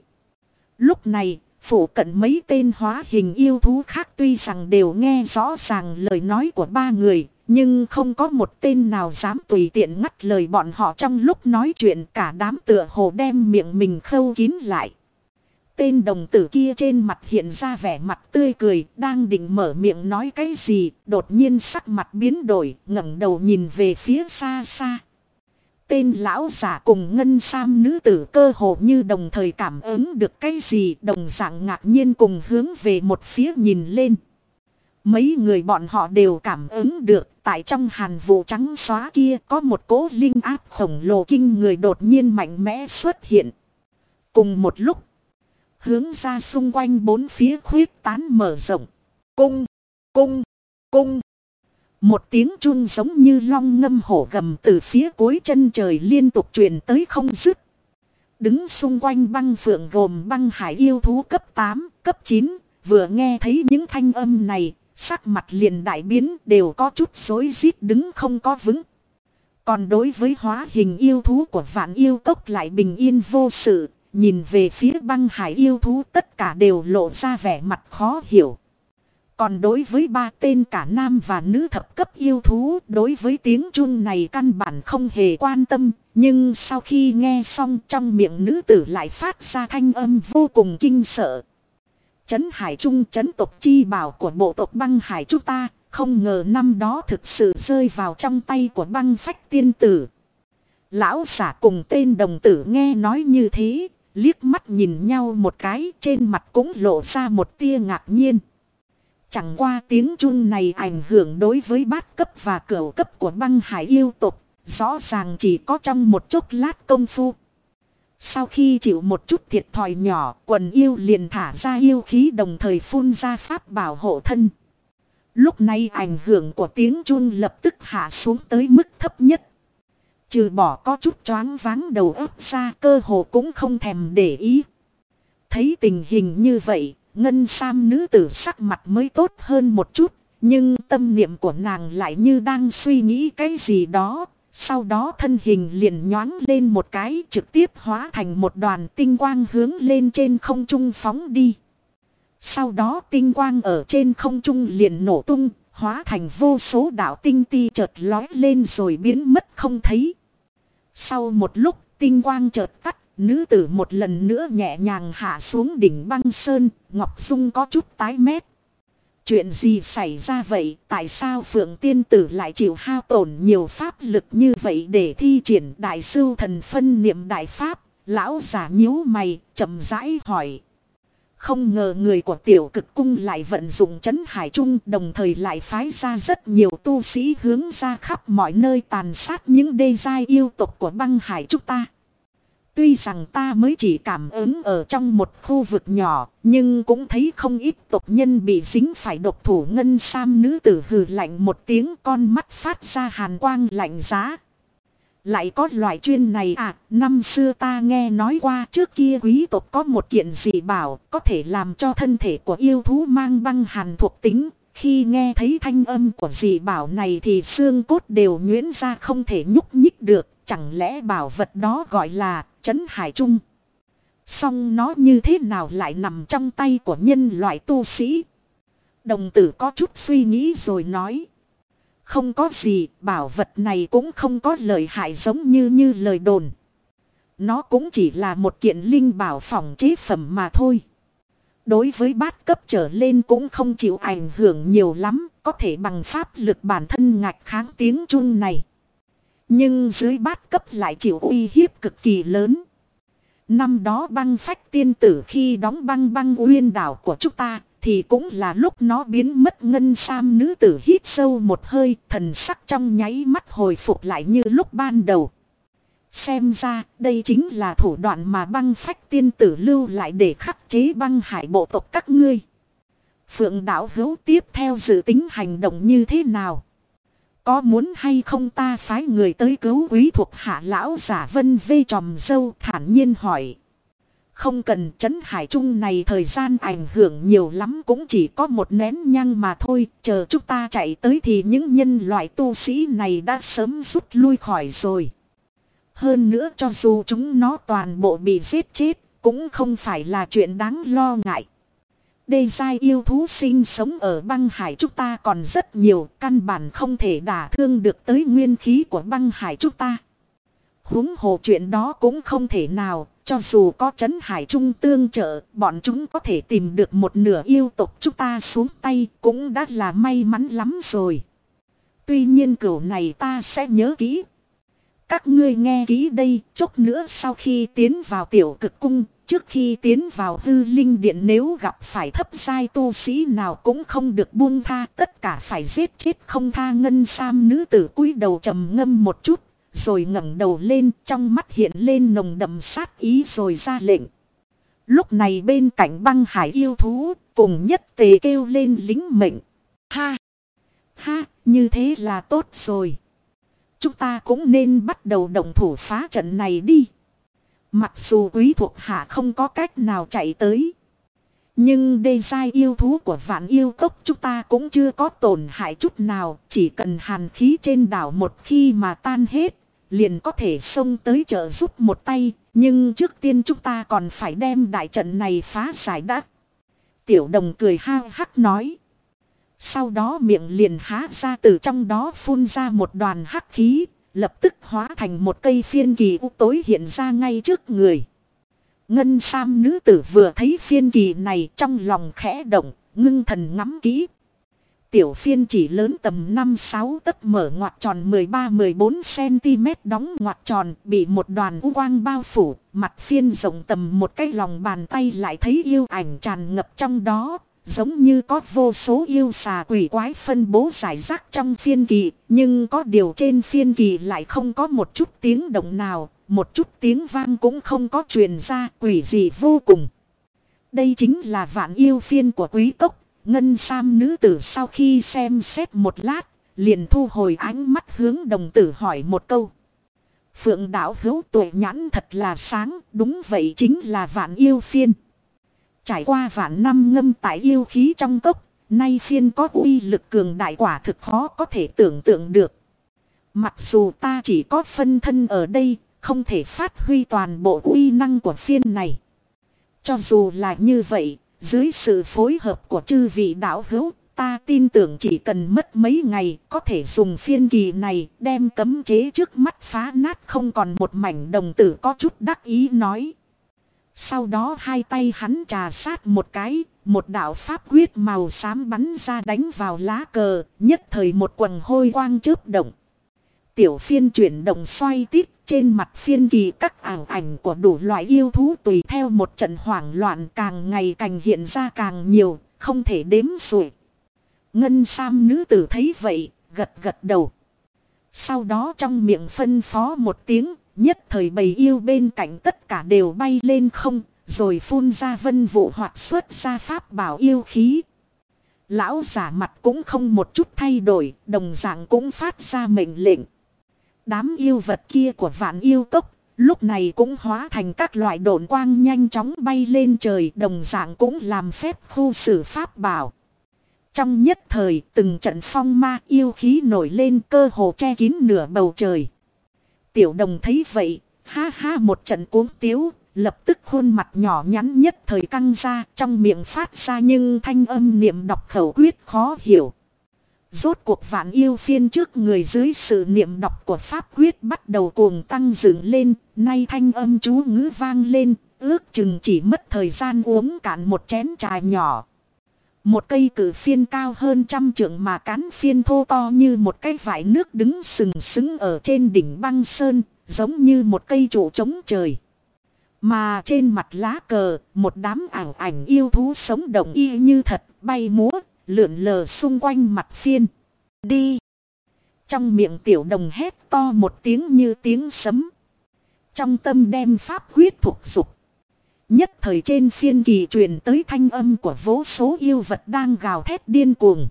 Lúc này, phủ cận mấy tên hóa hình yêu thú khác tuy rằng đều nghe rõ ràng lời nói của ba người, nhưng không có một tên nào dám tùy tiện ngắt lời bọn họ trong lúc nói chuyện cả đám tựa hồ đem miệng mình khâu kín lại. Tên đồng tử kia trên mặt hiện ra vẻ mặt tươi cười, đang định mở miệng nói cái gì, đột nhiên sắc mặt biến đổi, ngẩng đầu nhìn về phía xa xa. Tên lão giả cùng ngân sam nữ tử cơ hồ như đồng thời cảm ứng được cái gì đồng dạng ngạc nhiên cùng hướng về một phía nhìn lên. Mấy người bọn họ đều cảm ứng được tại trong hàn vụ trắng xóa kia có một cố linh áp khổng lồ kinh người đột nhiên mạnh mẽ xuất hiện. Cùng một lúc, hướng ra xung quanh bốn phía khuyết tán mở rộng. Cung, cung, cung. Một tiếng chun giống như long ngâm hổ gầm từ phía cuối chân trời liên tục truyền tới không dứt. Đứng xung quanh băng phượng gồm băng hải yêu thú cấp 8, cấp 9, vừa nghe thấy những thanh âm này, sắc mặt liền đại biến đều có chút rối rít đứng không có vững. Còn đối với hóa hình yêu thú của vạn yêu tốc lại bình yên vô sự, nhìn về phía băng hải yêu thú tất cả đều lộ ra vẻ mặt khó hiểu. Còn đối với ba tên cả nam và nữ thập cấp yêu thú, đối với tiếng chun này căn bản không hề quan tâm, nhưng sau khi nghe xong trong miệng nữ tử lại phát ra thanh âm vô cùng kinh sợ. Trấn Hải Trung trấn tộc chi bảo của bộ tộc băng hải chúng ta, không ngờ năm đó thực sự rơi vào trong tay của băng phách tiên tử. Lão giả cùng tên đồng tử nghe nói như thế, liếc mắt nhìn nhau một cái trên mặt cũng lộ ra một tia ngạc nhiên. Chẳng qua tiếng chun này ảnh hưởng đối với bát cấp và cửu cấp của băng hải yêu tục, rõ ràng chỉ có trong một chốc lát công phu. Sau khi chịu một chút thiệt thòi nhỏ, quần yêu liền thả ra yêu khí đồng thời phun ra pháp bảo hộ thân. Lúc này ảnh hưởng của tiếng chun lập tức hạ xuống tới mức thấp nhất. Trừ bỏ có chút choáng váng đầu óc ra cơ hồ cũng không thèm để ý. Thấy tình hình như vậy, ngân sam nữ tử sắc mặt mới tốt hơn một chút. Nhưng tâm niệm của nàng lại như đang suy nghĩ cái gì đó, sau đó thân hình liền nhoáng lên một cái trực tiếp hóa thành một đoàn tinh quang hướng lên trên không trung phóng đi. Sau đó tinh quang ở trên không trung liền nổ tung, hóa thành vô số đạo tinh ti chợt lói lên rồi biến mất không thấy. Sau một lúc tinh quang chợt tắt, nữ tử một lần nữa nhẹ nhàng hạ xuống đỉnh băng sơn, Ngọc Dung có chút tái mét. Chuyện gì xảy ra vậy? Tại sao Phượng Tiên Tử lại chịu hao tổn nhiều pháp lực như vậy để thi triển đại sư thần phân niệm đại pháp? Lão giả nhíu mày, chậm rãi hỏi. Không ngờ người của tiểu cực cung lại vận dụng chấn hải trung đồng thời lại phái ra rất nhiều tu sĩ hướng ra khắp mọi nơi tàn sát những đê giai yêu tục của băng hải chúng ta. Tuy rằng ta mới chỉ cảm ứng ở trong một khu vực nhỏ, nhưng cũng thấy không ít tộc nhân bị dính phải độc thủ ngân sam nữ tử hừ lạnh một tiếng con mắt phát ra hàn quang lạnh giá. Lại có loại chuyên này à, năm xưa ta nghe nói qua trước kia quý tộc có một kiện dị bảo, có thể làm cho thân thể của yêu thú mang băng hàn thuộc tính. Khi nghe thấy thanh âm của dị bảo này thì xương cốt đều nhuyễn ra không thể nhúc nhích được, chẳng lẽ bảo vật đó gọi là chấn Hải Trung. Song nó như thế nào lại nằm trong tay của nhân loại tu sĩ. Đồng tử có chút suy nghĩ rồi nói. Không có gì, bảo vật này cũng không có lợi hại giống như như lời đồn. Nó cũng chỉ là một kiện linh bảo phòng chế phẩm mà thôi. Đối với bát cấp trở lên cũng không chịu ảnh hưởng nhiều lắm, có thể bằng pháp lực bản thân ngạch kháng tiếng chung này. Nhưng dưới bát cấp lại chịu uy hiếp cực kỳ lớn. Năm đó băng phách tiên tử khi đóng băng băng uyên đảo của chúng ta thì cũng là lúc nó biến mất ngân sam nữ tử hít sâu một hơi, thần sắc trong nháy mắt hồi phục lại như lúc ban đầu. Xem ra, đây chính là thủ đoạn mà băng phách tiên tử lưu lại để khắc chế băng hải bộ tộc các ngươi. Phượng đảo hữu tiếp theo dự tính hành động như thế nào? Có muốn hay không ta phái người tới cứu quý thuộc hạ lão giả vân vê tròm dâu thản nhiên hỏi. Không cần chấn hải trung này thời gian ảnh hưởng nhiều lắm cũng chỉ có một nén nhang mà thôi. Chờ chúng ta chạy tới thì những nhân loại tu sĩ này đã sớm rút lui khỏi rồi. Hơn nữa cho dù chúng nó toàn bộ bị giết chết cũng không phải là chuyện đáng lo ngại. Đê giai yêu thú sinh sống ở băng hải chúng ta còn rất nhiều, căn bản không thể đả thương được tới nguyên khí của băng hải chúng ta. huống hồ chuyện đó cũng không thể nào, cho dù có chấn hải trung tương trợ, bọn chúng có thể tìm được một nửa yêu tộc chúng ta xuống tay cũng đã là may mắn lắm rồi. Tuy nhiên cửu này ta sẽ nhớ kỹ. Các ngươi nghe kỹ đây, chốc nữa sau khi tiến vào tiểu cực cung, Trước khi tiến vào hư linh điện nếu gặp phải thấp giai tu sĩ nào cũng không được buông tha, tất cả phải giết chết không tha ngân sam nữ tử cúi đầu trầm ngâm một chút, rồi ngẩng đầu lên, trong mắt hiện lên nồng đậm sát ý rồi ra lệnh. Lúc này bên cạnh băng hải yêu thú, cùng nhất tề kêu lên lính mệnh. Ha! Ha! Như thế là tốt rồi. Chúng ta cũng nên bắt đầu động thủ phá trận này đi. Mặc dù quý thuộc hạ không có cách nào chạy tới. Nhưng đê sai yêu thú của vạn yêu cốc chúng ta cũng chưa có tổn hại chút nào. Chỉ cần hàn khí trên đảo một khi mà tan hết. Liền có thể xông tới trợ giúp một tay. Nhưng trước tiên chúng ta còn phải đem đại trận này phá giải đã. Tiểu đồng cười ha hắc nói. Sau đó miệng liền há ra từ trong đó phun ra một đoàn hắc khí lập tức hóa thành một cây phiên kỳ u tối hiện ra ngay trước người. Ngân Sam nữ tử vừa thấy phiên kỳ này trong lòng khẽ động, ngưng thần ngắm kỹ. Tiểu phiên chỉ lớn tầm 5-6 tấc mở ngoặt tròn 13-14cm đóng ngoặt tròn bị một đoàn u quang bao phủ, mặt phiên rộng tầm một cái lòng bàn tay lại thấy yêu ảnh tràn ngập trong đó, Giống như có vô số yêu xà quỷ quái phân bố giải rác trong phiên kỳ, nhưng có điều trên phiên kỳ lại không có một chút tiếng động nào, một chút tiếng vang cũng không có truyền ra quỷ gì vô cùng. Đây chính là vạn yêu phiên của quý cốc, ngân sam nữ tử sau khi xem xét một lát, liền thu hồi ánh mắt hướng đồng tử hỏi một câu. Phượng đạo hữu tuổi nhãn thật là sáng, đúng vậy chính là vạn yêu phiên. Trải qua vạn năm ngâm tại yêu khí trong cốc, nay phiên có uy lực cường đại quả thực khó có thể tưởng tượng được. Mặc dù ta chỉ có phân thân ở đây, không thể phát huy toàn bộ uy năng của phiên này. Cho dù là như vậy, dưới sự phối hợp của chư vị đạo hữu, ta tin tưởng chỉ cần mất mấy ngày có thể dùng phiên kỳ này đem cấm chế trước mắt phá nát không còn một mảnh đồng tử có chút đắc ý nói. Sau đó hai tay hắn trà sát một cái, một đạo pháp quyết màu xám bắn ra đánh vào lá cờ, nhất thời một quần hôi quang chớp động. Tiểu phiên chuyển động xoay tít, trên mặt phiên kỳ các ảo ảnh của đủ loại yêu thú tùy theo một trận hoảng loạn càng ngày càng hiện ra càng nhiều, không thể đếm xuể. Ngân Sam nữ tử thấy vậy, gật gật đầu. Sau đó trong miệng phân phó một tiếng, Nhất thời bầy yêu bên cạnh tất cả đều bay lên không, rồi phun ra vân vụ hoặc xuất ra pháp bảo yêu khí. Lão giả mặt cũng không một chút thay đổi, đồng dạng cũng phát ra mệnh lệnh. Đám yêu vật kia của vạn yêu cốc, lúc này cũng hóa thành các loại độn quang nhanh chóng bay lên trời, đồng dạng cũng làm phép khu xử pháp bảo. Trong nhất thời, từng trận phong ma yêu khí nổi lên cơ hồ che kín nửa bầu trời. Tiểu đồng thấy vậy, ha ha một trận cuống tiếu, lập tức khuôn mặt nhỏ nhắn nhất thời căng ra trong miệng phát ra nhưng thanh âm niệm đọc khẩu quyết khó hiểu. Rốt cuộc vạn yêu phiên trước người dưới sự niệm đọc của pháp quyết bắt đầu cuồng tăng dựng lên, nay thanh âm chú ngữ vang lên, ước chừng chỉ mất thời gian uống cạn một chén trà nhỏ. Một cây cử phiên cao hơn trăm trượng mà cán phiên thô to như một cái vải nước đứng sừng sững ở trên đỉnh băng sơn, giống như một cây trụ trống trời. Mà trên mặt lá cờ, một đám ảo ảnh yêu thú sống động y như thật, bay múa, lượn lờ xung quanh mặt phiên. Đi! Trong miệng tiểu đồng hét to một tiếng như tiếng sấm. Trong tâm đem pháp quyết thuộc dục. Nhất thời trên phiên kỳ truyền tới thanh âm của vô số yêu vật đang gào thét điên cuồng.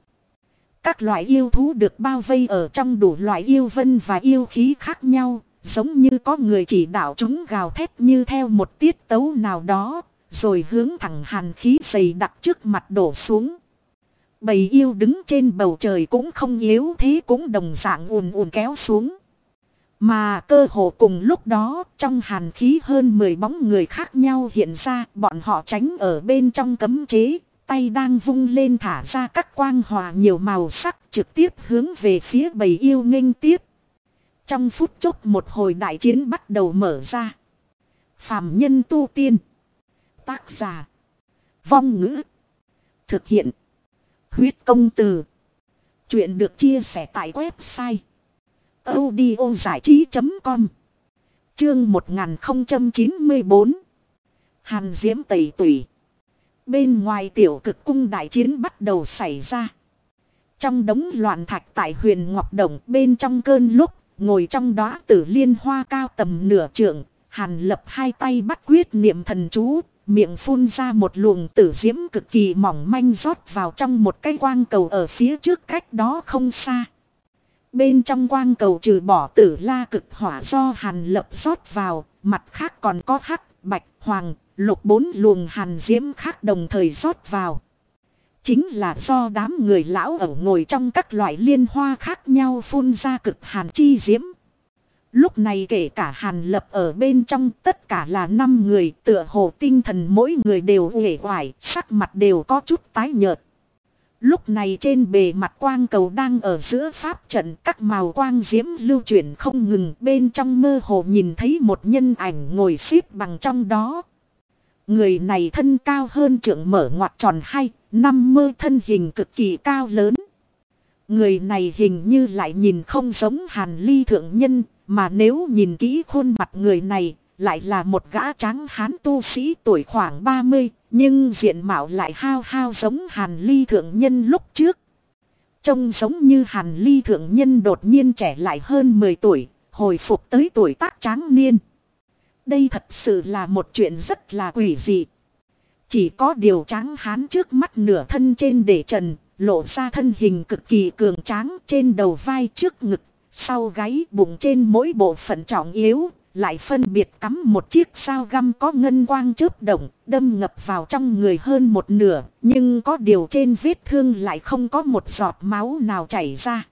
Các loại yêu thú được bao vây ở trong đủ loại yêu vân và yêu khí khác nhau, giống như có người chỉ đạo chúng gào thét như theo một tiết tấu nào đó, rồi hướng thẳng hàn khí dày đặc trước mặt đổ xuống. Bầy yêu đứng trên bầu trời cũng không yếu thế cũng đồng dạng ùn ùn kéo xuống. Mà cơ hồ cùng lúc đó, trong hàn khí hơn 10 bóng người khác nhau hiện ra, bọn họ tránh ở bên trong cấm chế. Tay đang vung lên thả ra các quang hòa nhiều màu sắc trực tiếp hướng về phía bầy yêu nghênh tiếp. Trong phút chốc một hồi đại chiến bắt đầu mở ra. Phạm nhân tu tiên. Tác giả. Vong ngữ. Thực hiện. Huyết công từ. Chuyện được chia sẻ tại website. audio giải trí.com Chương 1094 Hàn Diễm Tẩy Tủy Bên ngoài tiểu cực cung đại chiến bắt đầu xảy ra. Trong đống loạn thạch tại huyền Ngọc Đồng bên trong cơn lúc, ngồi trong đó tử liên hoa cao tầm nửa trượng, hàn lập hai tay bắt quyết niệm thần chú, miệng phun ra một luồng tử diễm cực kỳ mỏng manh rót vào trong một cái quang cầu ở phía trước cách đó không xa. Bên trong quang cầu trừ bỏ tử la cực hỏa do hàn lập rót vào, mặt khác còn có hắc, bạch, hoàng, lục bốn luồng hàn diễm khác đồng thời rót vào. Chính là do đám người lão ở ngồi trong các loại liên hoa khác nhau phun ra cực hàn chi diễm. Lúc này kể cả hàn lập ở bên trong tất cả là năm người tựa hồ tinh thần mỗi người đều uể oải, sắc mặt đều có chút tái nhợt. Lúc này trên bề mặt quang cầu đang ở giữa pháp trận các màu quang diễm lưu chuyển không ngừng bên trong mơ hồ nhìn thấy một nhân ảnh ngồi xếp bằng trong đó. Người này thân cao hơn trưởng mở ngoặt tròn hai, năm mơ thân hình cực kỳ cao lớn. Người này hình như lại nhìn không giống hàn ly thượng nhân, mà nếu nhìn kỹ khuôn mặt người này, lại là một gã trắng hán tu sĩ tuổi khoảng 30, nhưng diện mạo lại hao hao giống hàn ly thượng nhân lúc trước. Trông giống như hàn ly thượng nhân đột nhiên trẻ lại hơn 10 tuổi, hồi phục tới tuổi tác tráng niên. Đây thật sự là một chuyện rất là quỷ dị. Chỉ có điều tráng hán trước mắt nửa thân trên để trần, lộ ra thân hình cực kỳ cường tráng trên đầu vai trước ngực, sau gáy bụng trên mỗi bộ phận trọng yếu, lại phân biệt cắm một chiếc sao găm có ngân quang chớp động, đâm ngập vào trong người hơn một nửa, nhưng có điều trên vết thương lại không có một giọt máu nào chảy ra.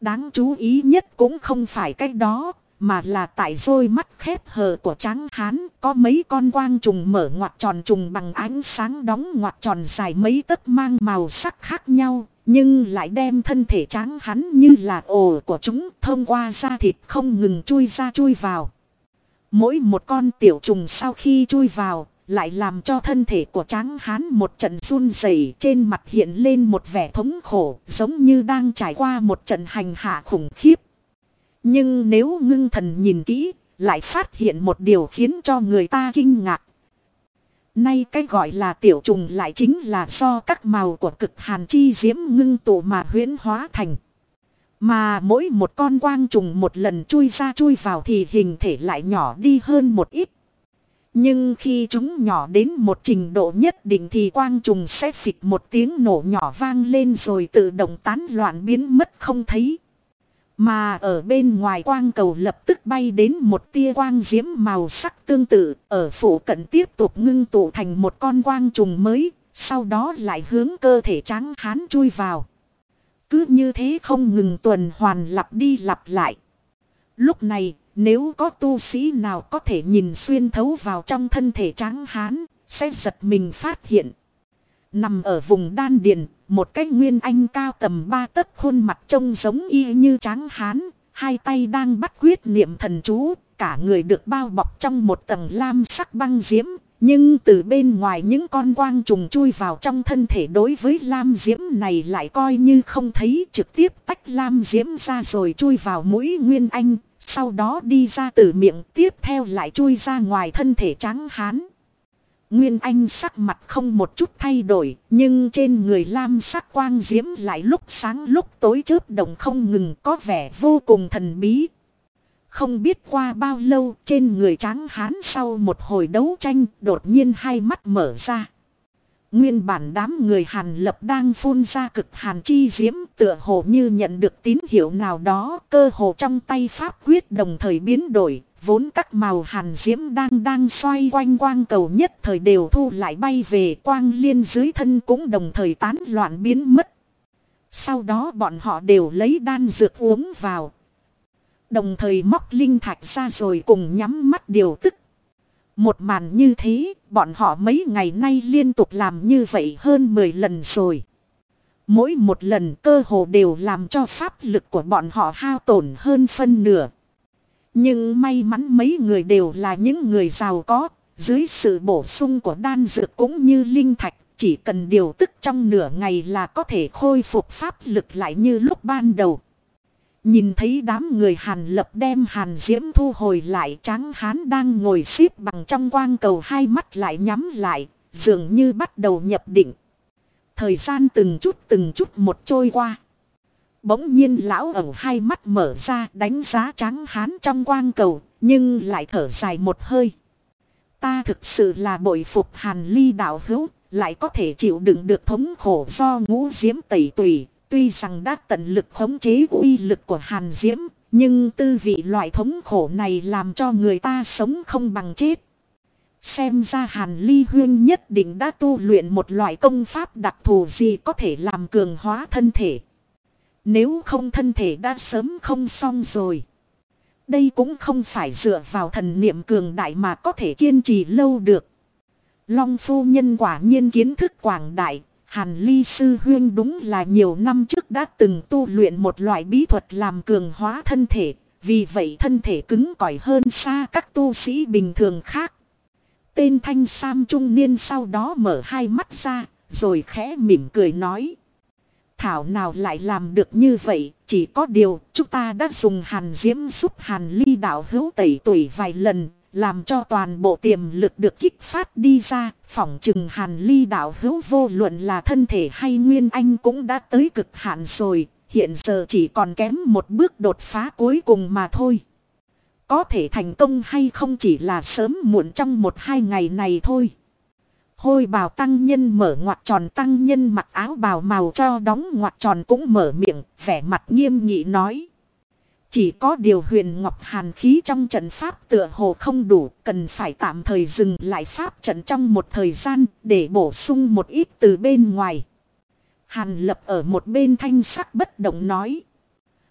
Đáng chú ý nhất cũng không phải cách đó, mà là tại đôi mắt khép hờ của tráng hán, có mấy con quang trùng mở ngoặt tròn trùng bằng ánh sáng đóng ngoặt tròn dài mấy tấc mang màu sắc khác nhau. Nhưng lại đem thân thể tráng hắn như là ổ của chúng thông qua da thịt không ngừng chui ra chui vào. Mỗi một con tiểu trùng sau khi chui vào, lại làm cho thân thể của tráng hán một trận run rẩy trên mặt hiện lên một vẻ thống khổ, giống như đang trải qua một trận hành hạ khủng khiếp. Nhưng nếu ngưng thần nhìn kỹ, lại phát hiện một điều khiến cho người ta kinh ngạc. Nay cái gọi là tiểu trùng lại chính là do các màu của cực hàn chi diễm ngưng tụ mà huyễn hóa thành. Mà mỗi một con quang trùng một lần chui ra chui vào thì hình thể lại nhỏ đi hơn một ít. Nhưng khi chúng nhỏ đến một trình độ nhất định thì quang trùng sẽ phịch một tiếng nổ nhỏ vang lên rồi tự động tán loạn biến mất không thấy. Mà ở bên ngoài quang cầu lập tức bay đến một tia quang diễm màu sắc tương tự, ở phủ cận tiếp tục ngưng tụ thành một con quang trùng mới, sau đó lại hướng cơ thể trắng hán chui vào. Cứ như thế không ngừng tuần hoàn lặp đi lặp lại. Lúc này, nếu có tu sĩ nào có thể nhìn xuyên thấu vào trong thân thể trắng hán, sẽ giật mình phát hiện. Nằm ở vùng đan điền, một cái nguyên anh cao tầm ba tấc khuôn mặt trông giống y như tráng hán, hai tay đang bắt quyết niệm thần chú, cả người được bao bọc trong một tầng lam sắc băng diễm, nhưng từ bên ngoài những con quang trùng chui vào trong thân thể đối với lam diễm này lại coi như không thấy trực tiếp tách lam diễm ra rồi chui vào mũi nguyên anh, sau đó đi ra từ miệng tiếp theo lại chui ra ngoài thân thể trắng hán. Nguyên Anh sắc mặt không một chút thay đổi, nhưng trên người lam sắc quang diễm lại lúc sáng lúc tối chớp động không ngừng có vẻ vô cùng thần bí. Không biết qua bao lâu trên người tráng hán sau một hồi đấu tranh đột nhiên hai mắt mở ra. Nguyên bản đám người hàn lập đang phun ra cực hàn chi diễm tựa hồ như nhận được tín hiệu nào đó cơ hồ trong tay pháp quyết đồng thời biến đổi. Vốn các màu hàn diễm đang đang xoay quanh quang cầu nhất thời đều thu lại bay về quang liên dưới thân cũng đồng thời tán loạn biến mất. Sau đó bọn họ đều lấy đan dược uống vào. Đồng thời móc linh thạch ra rồi cùng nhắm mắt điều tức. Một màn như thế, bọn họ mấy ngày nay liên tục làm như vậy hơn 10 lần rồi. Mỗi một lần cơ hồ đều làm cho pháp lực của bọn họ hao tổn hơn phân nửa. Nhưng may mắn mấy người đều là những người giàu có, dưới sự bổ sung của đan dược cũng như linh thạch, chỉ cần điều tức trong nửa ngày là có thể khôi phục pháp lực lại như lúc ban đầu. Nhìn thấy đám người hàn lập đem hàn diễm thu hồi lại trắng hán đang ngồi xếp bằng trong quang cầu hai mắt lại nhắm lại, dường như bắt đầu nhập định. Thời gian từng chút từng chút một trôi qua. Bỗng nhiên lão ẩu hai mắt mở ra đánh giá trắng hán trong quang cầu, nhưng lại thở dài một hơi. Ta thực sự là bội phục hàn ly đạo hữu, lại có thể chịu đựng được thống khổ do ngũ diễm tẩy tùy, Tuy rằng đã tận lực khống chế uy lực của Hàn Diễm, nhưng tư vị loại thống khổ này làm cho người ta sống không bằng chết. Xem ra Hàn Ly Huyên nhất định đã tu luyện một loại công pháp đặc thù gì có thể làm cường hóa thân thể. Nếu không thân thể đã sớm không xong rồi. Đây cũng không phải dựa vào thần niệm cường đại mà có thể kiên trì lâu được. Long phu nhân quả nhiên kiến thức quảng đại, Hàn Ly Sư Huyên đúng là nhiều năm trước đã từng tu luyện một loại bí thuật làm cường hóa thân thể, vì vậy thân thể cứng cỏi hơn xa các tu sĩ bình thường khác. Tên thanh sam trung niên sau đó mở hai mắt ra, rồi khẽ mỉm cười nói. Thảo nào lại làm được như vậy, chỉ có điều chúng ta đã dùng hàn diễm giúp hàn ly đạo hữu tẩy tuổi vài lần, làm cho toàn bộ tiềm lực được kích phát đi ra, phỏng chừng hàn ly đạo hữu vô luận là thân thể hay nguyên anh cũng đã tới cực hạn rồi, hiện giờ chỉ còn kém một bước đột phá cuối cùng mà thôi. Có thể thành công hay không chỉ là sớm muộn trong một hai ngày này thôi. Hôi bào tăng nhân mở ngoặt tròn tăng nhân mặc áo bào màu cho đóng ngoặt tròn cũng mở miệng, vẻ mặt nghiêm nghị nói. Chỉ có điều huyền ngọc hàn khí trong trận pháp tựa hồ không đủ, cần phải tạm thời dừng lại pháp trận trong một thời gian để bổ sung một ít từ bên ngoài. Hàn lập ở một bên thanh sắc bất động nói.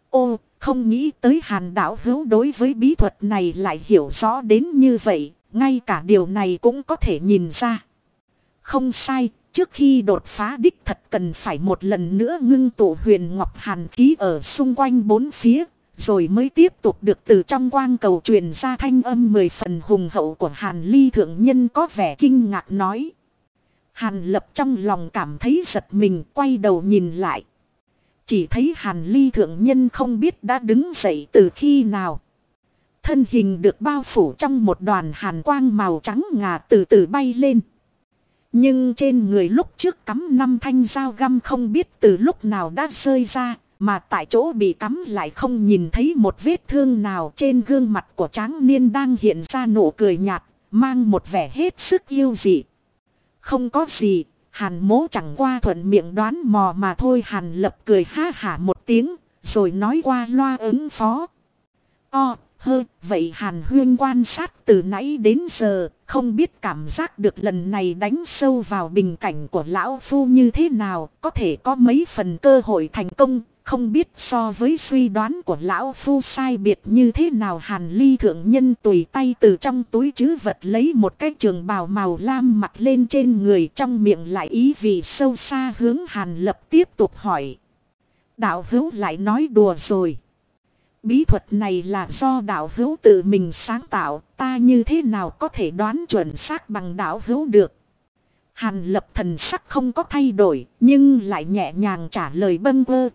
Ô, không nghĩ tới hàn đạo hữu đối với bí thuật này lại hiểu rõ đến như vậy, ngay cả điều này cũng có thể nhìn ra. Không sai, trước khi đột phá đích thật cần phải một lần nữa ngưng tụ huyền ngọc hàn khí ở xung quanh bốn phía rồi mới tiếp tục được từ trong quang cầu truyền ra thanh âm mười phần hùng hậu của Hàn Ly Thượng Nhân có vẻ kinh ngạc nói. Hàn lập trong lòng cảm thấy giật mình quay đầu nhìn lại. Chỉ thấy Hàn Ly Thượng Nhân không biết đã đứng dậy từ khi nào. Thân hình được bao phủ trong một đoàn hàn quang màu trắng ngà từ từ bay lên. Nhưng trên người lúc trước cắm năm thanh dao găm không biết từ lúc nào đã rơi ra, mà tại chỗ bị cắm lại không nhìn thấy một vết thương nào trên gương mặt của tráng niên đang hiện ra nụ cười nhạt, mang một vẻ hết sức yêu dị. Không có gì, hàn mố chẳng qua thuận miệng đoán mò mà thôi hàn lập cười ha hả một tiếng, rồi nói qua loa ứng phó. O, hơ, vậy hàn huyên quan sát từ nãy đến giờ, không biết cảm giác được lần này đánh sâu vào bình cảnh của lão phu như thế nào, có thể có mấy phần cơ hội thành công, không biết so với suy đoán của lão phu sai biệt như thế nào hàn ly thượng nhân tùy tay từ trong túi chứ vật lấy một cái trường bào màu lam mặc lên trên người trong miệng lại ý vì sâu xa hướng hàn lập tiếp tục hỏi. Đạo hữu lại nói đùa rồi. Bí thuật này là do đạo hữu tự mình sáng tạo, ta như thế nào có thể đoán chuẩn xác bằng đạo hữu được. Hàn lập thần sắc không có thay đổi, nhưng lại nhẹ nhàng trả lời bâng vơ.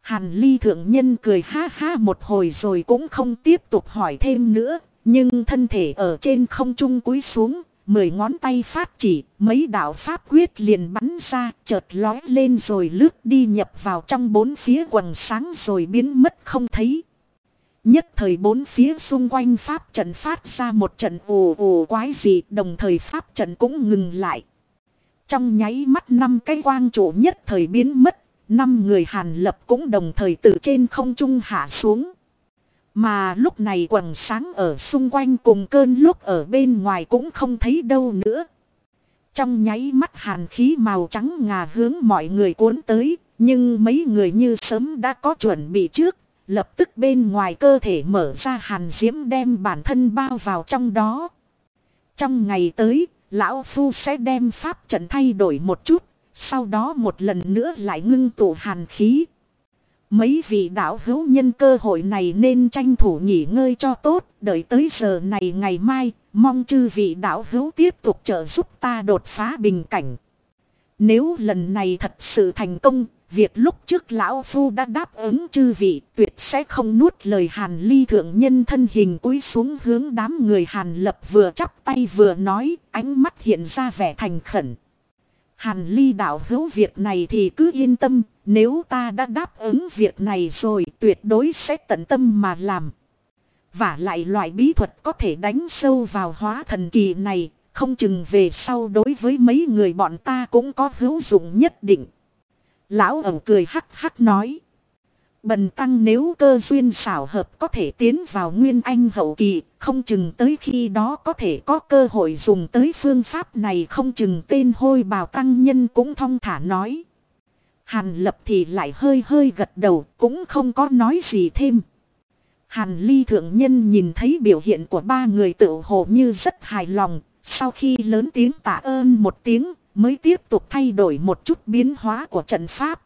Hàn ly thượng nhân cười ha ha một hồi rồi cũng không tiếp tục hỏi thêm nữa. Nhưng thân thể ở trên không trung cúi xuống, mười ngón tay phát chỉ, mấy đạo pháp quyết liền bắn ra, chợt lói lên rồi lướt đi nhập vào trong bốn phía quần sáng rồi biến mất không thấy. Nhất thời bốn phía xung quanh pháp trận phát ra một trận ồ ồ quái dị đồng thời pháp trận cũng ngừng lại. Trong nháy mắt năm cái quang trụ nhất thời biến mất, năm người hàn lập cũng đồng thời từ trên không trung hạ xuống. Mà lúc này quần sáng ở xung quanh cùng cơn lúc ở bên ngoài cũng không thấy đâu nữa. Trong nháy mắt hàn khí màu trắng ngà hướng mọi người cuốn tới, nhưng mấy người như sớm đã có chuẩn bị trước, lập tức bên ngoài cơ thể mở ra hàn diễm đem bản thân bao vào trong đó. Trong ngày tới, lão phu sẽ đem pháp trận thay đổi một chút, sau đó một lần nữa lại ngưng tụ hàn khí. Mấy vị đạo hữu nhân cơ hội này nên tranh thủ nghỉ ngơi cho tốt, đợi tới giờ này ngày mai, mong chư vị đạo hữu tiếp tục trợ giúp ta đột phá bình cảnh. Nếu lần này thật sự thành công, việc lúc trước lão phu đã đáp ứng chư vị tuyệt sẽ không nuốt lời hàn ly thượng nhân thân hình cúi xuống hướng đám người hàn lập vừa chắp tay vừa nói, ánh mắt hiện ra vẻ thành khẩn. Hàn ly đạo hữu việc này thì cứ yên tâm, nếu ta đã đáp ứng việc này rồi tuyệt đối sẽ tận tâm mà làm. Và lại loại bí thuật có thể đánh sâu vào hóa thần kỳ này, không chừng về sau đối với mấy người bọn ta cũng có hữu dụng nhất định. Lão ẩu cười hắc hắc nói. Bần tăng nếu cơ duyên xảo hợp có thể tiến vào nguyên anh hậu kỳ, không chừng tới khi đó có thể có cơ hội dùng tới phương pháp này không chừng tên hôi bào tăng nhân cũng thong thả nói. Hàn lập thì lại hơi hơi gật đầu cũng không có nói gì thêm. Hàn ly thượng nhân nhìn thấy biểu hiện của ba người tự hồ như rất hài lòng, sau khi lớn tiếng tạ ơn một tiếng mới tiếp tục thay đổi một chút biến hóa của trận pháp.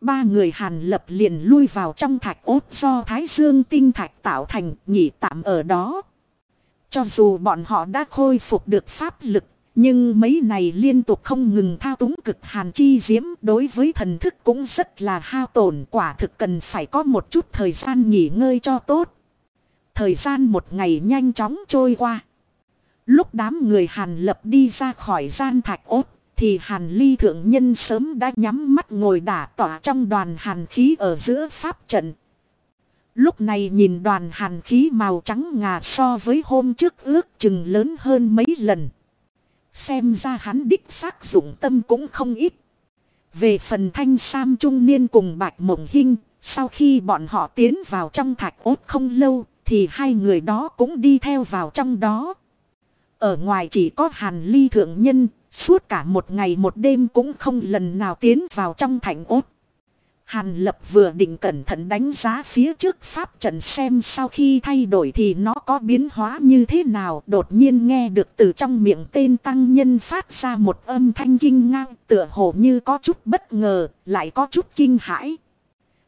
Ba người hàn lập liền lui vào trong thạch ốt do Thái Dương tinh thạch tạo thành nghỉ tạm ở đó. Cho dù bọn họ đã khôi phục được pháp lực, nhưng mấy này liên tục không ngừng thao túng cực hàn chi diễm đối với thần thức cũng rất là hao tổn quả thực cần phải có một chút thời gian nghỉ ngơi cho tốt. Thời gian một ngày nhanh chóng trôi qua. Lúc đám người hàn lập đi ra khỏi gian thạch ốt, thì hàn ly thượng nhân sớm đã nhắm mắt ngồi đả tỏa trong đoàn hàn khí ở giữa pháp trận. Lúc này nhìn đoàn hàn khí màu trắng ngà so với hôm trước ước chừng lớn hơn mấy lần. Xem ra hắn đích xác dụng tâm cũng không ít. Về phần thanh sam trung niên cùng bạch mộng hinh, sau khi bọn họ tiến vào trong thạch ốt không lâu, thì hai người đó cũng đi theo vào trong đó. Ở ngoài chỉ có hàn ly thượng nhân, suốt cả một ngày một đêm cũng không lần nào tiến vào trong thành ốt. Hàn lập vừa định cẩn thận đánh giá phía trước pháp trận xem sau khi thay đổi thì nó có biến hóa như thế nào. Đột nhiên nghe được từ trong miệng tên tăng nhân phát ra một âm thanh kinh ngang tựa hồ như có chút bất ngờ, lại có chút kinh hãi.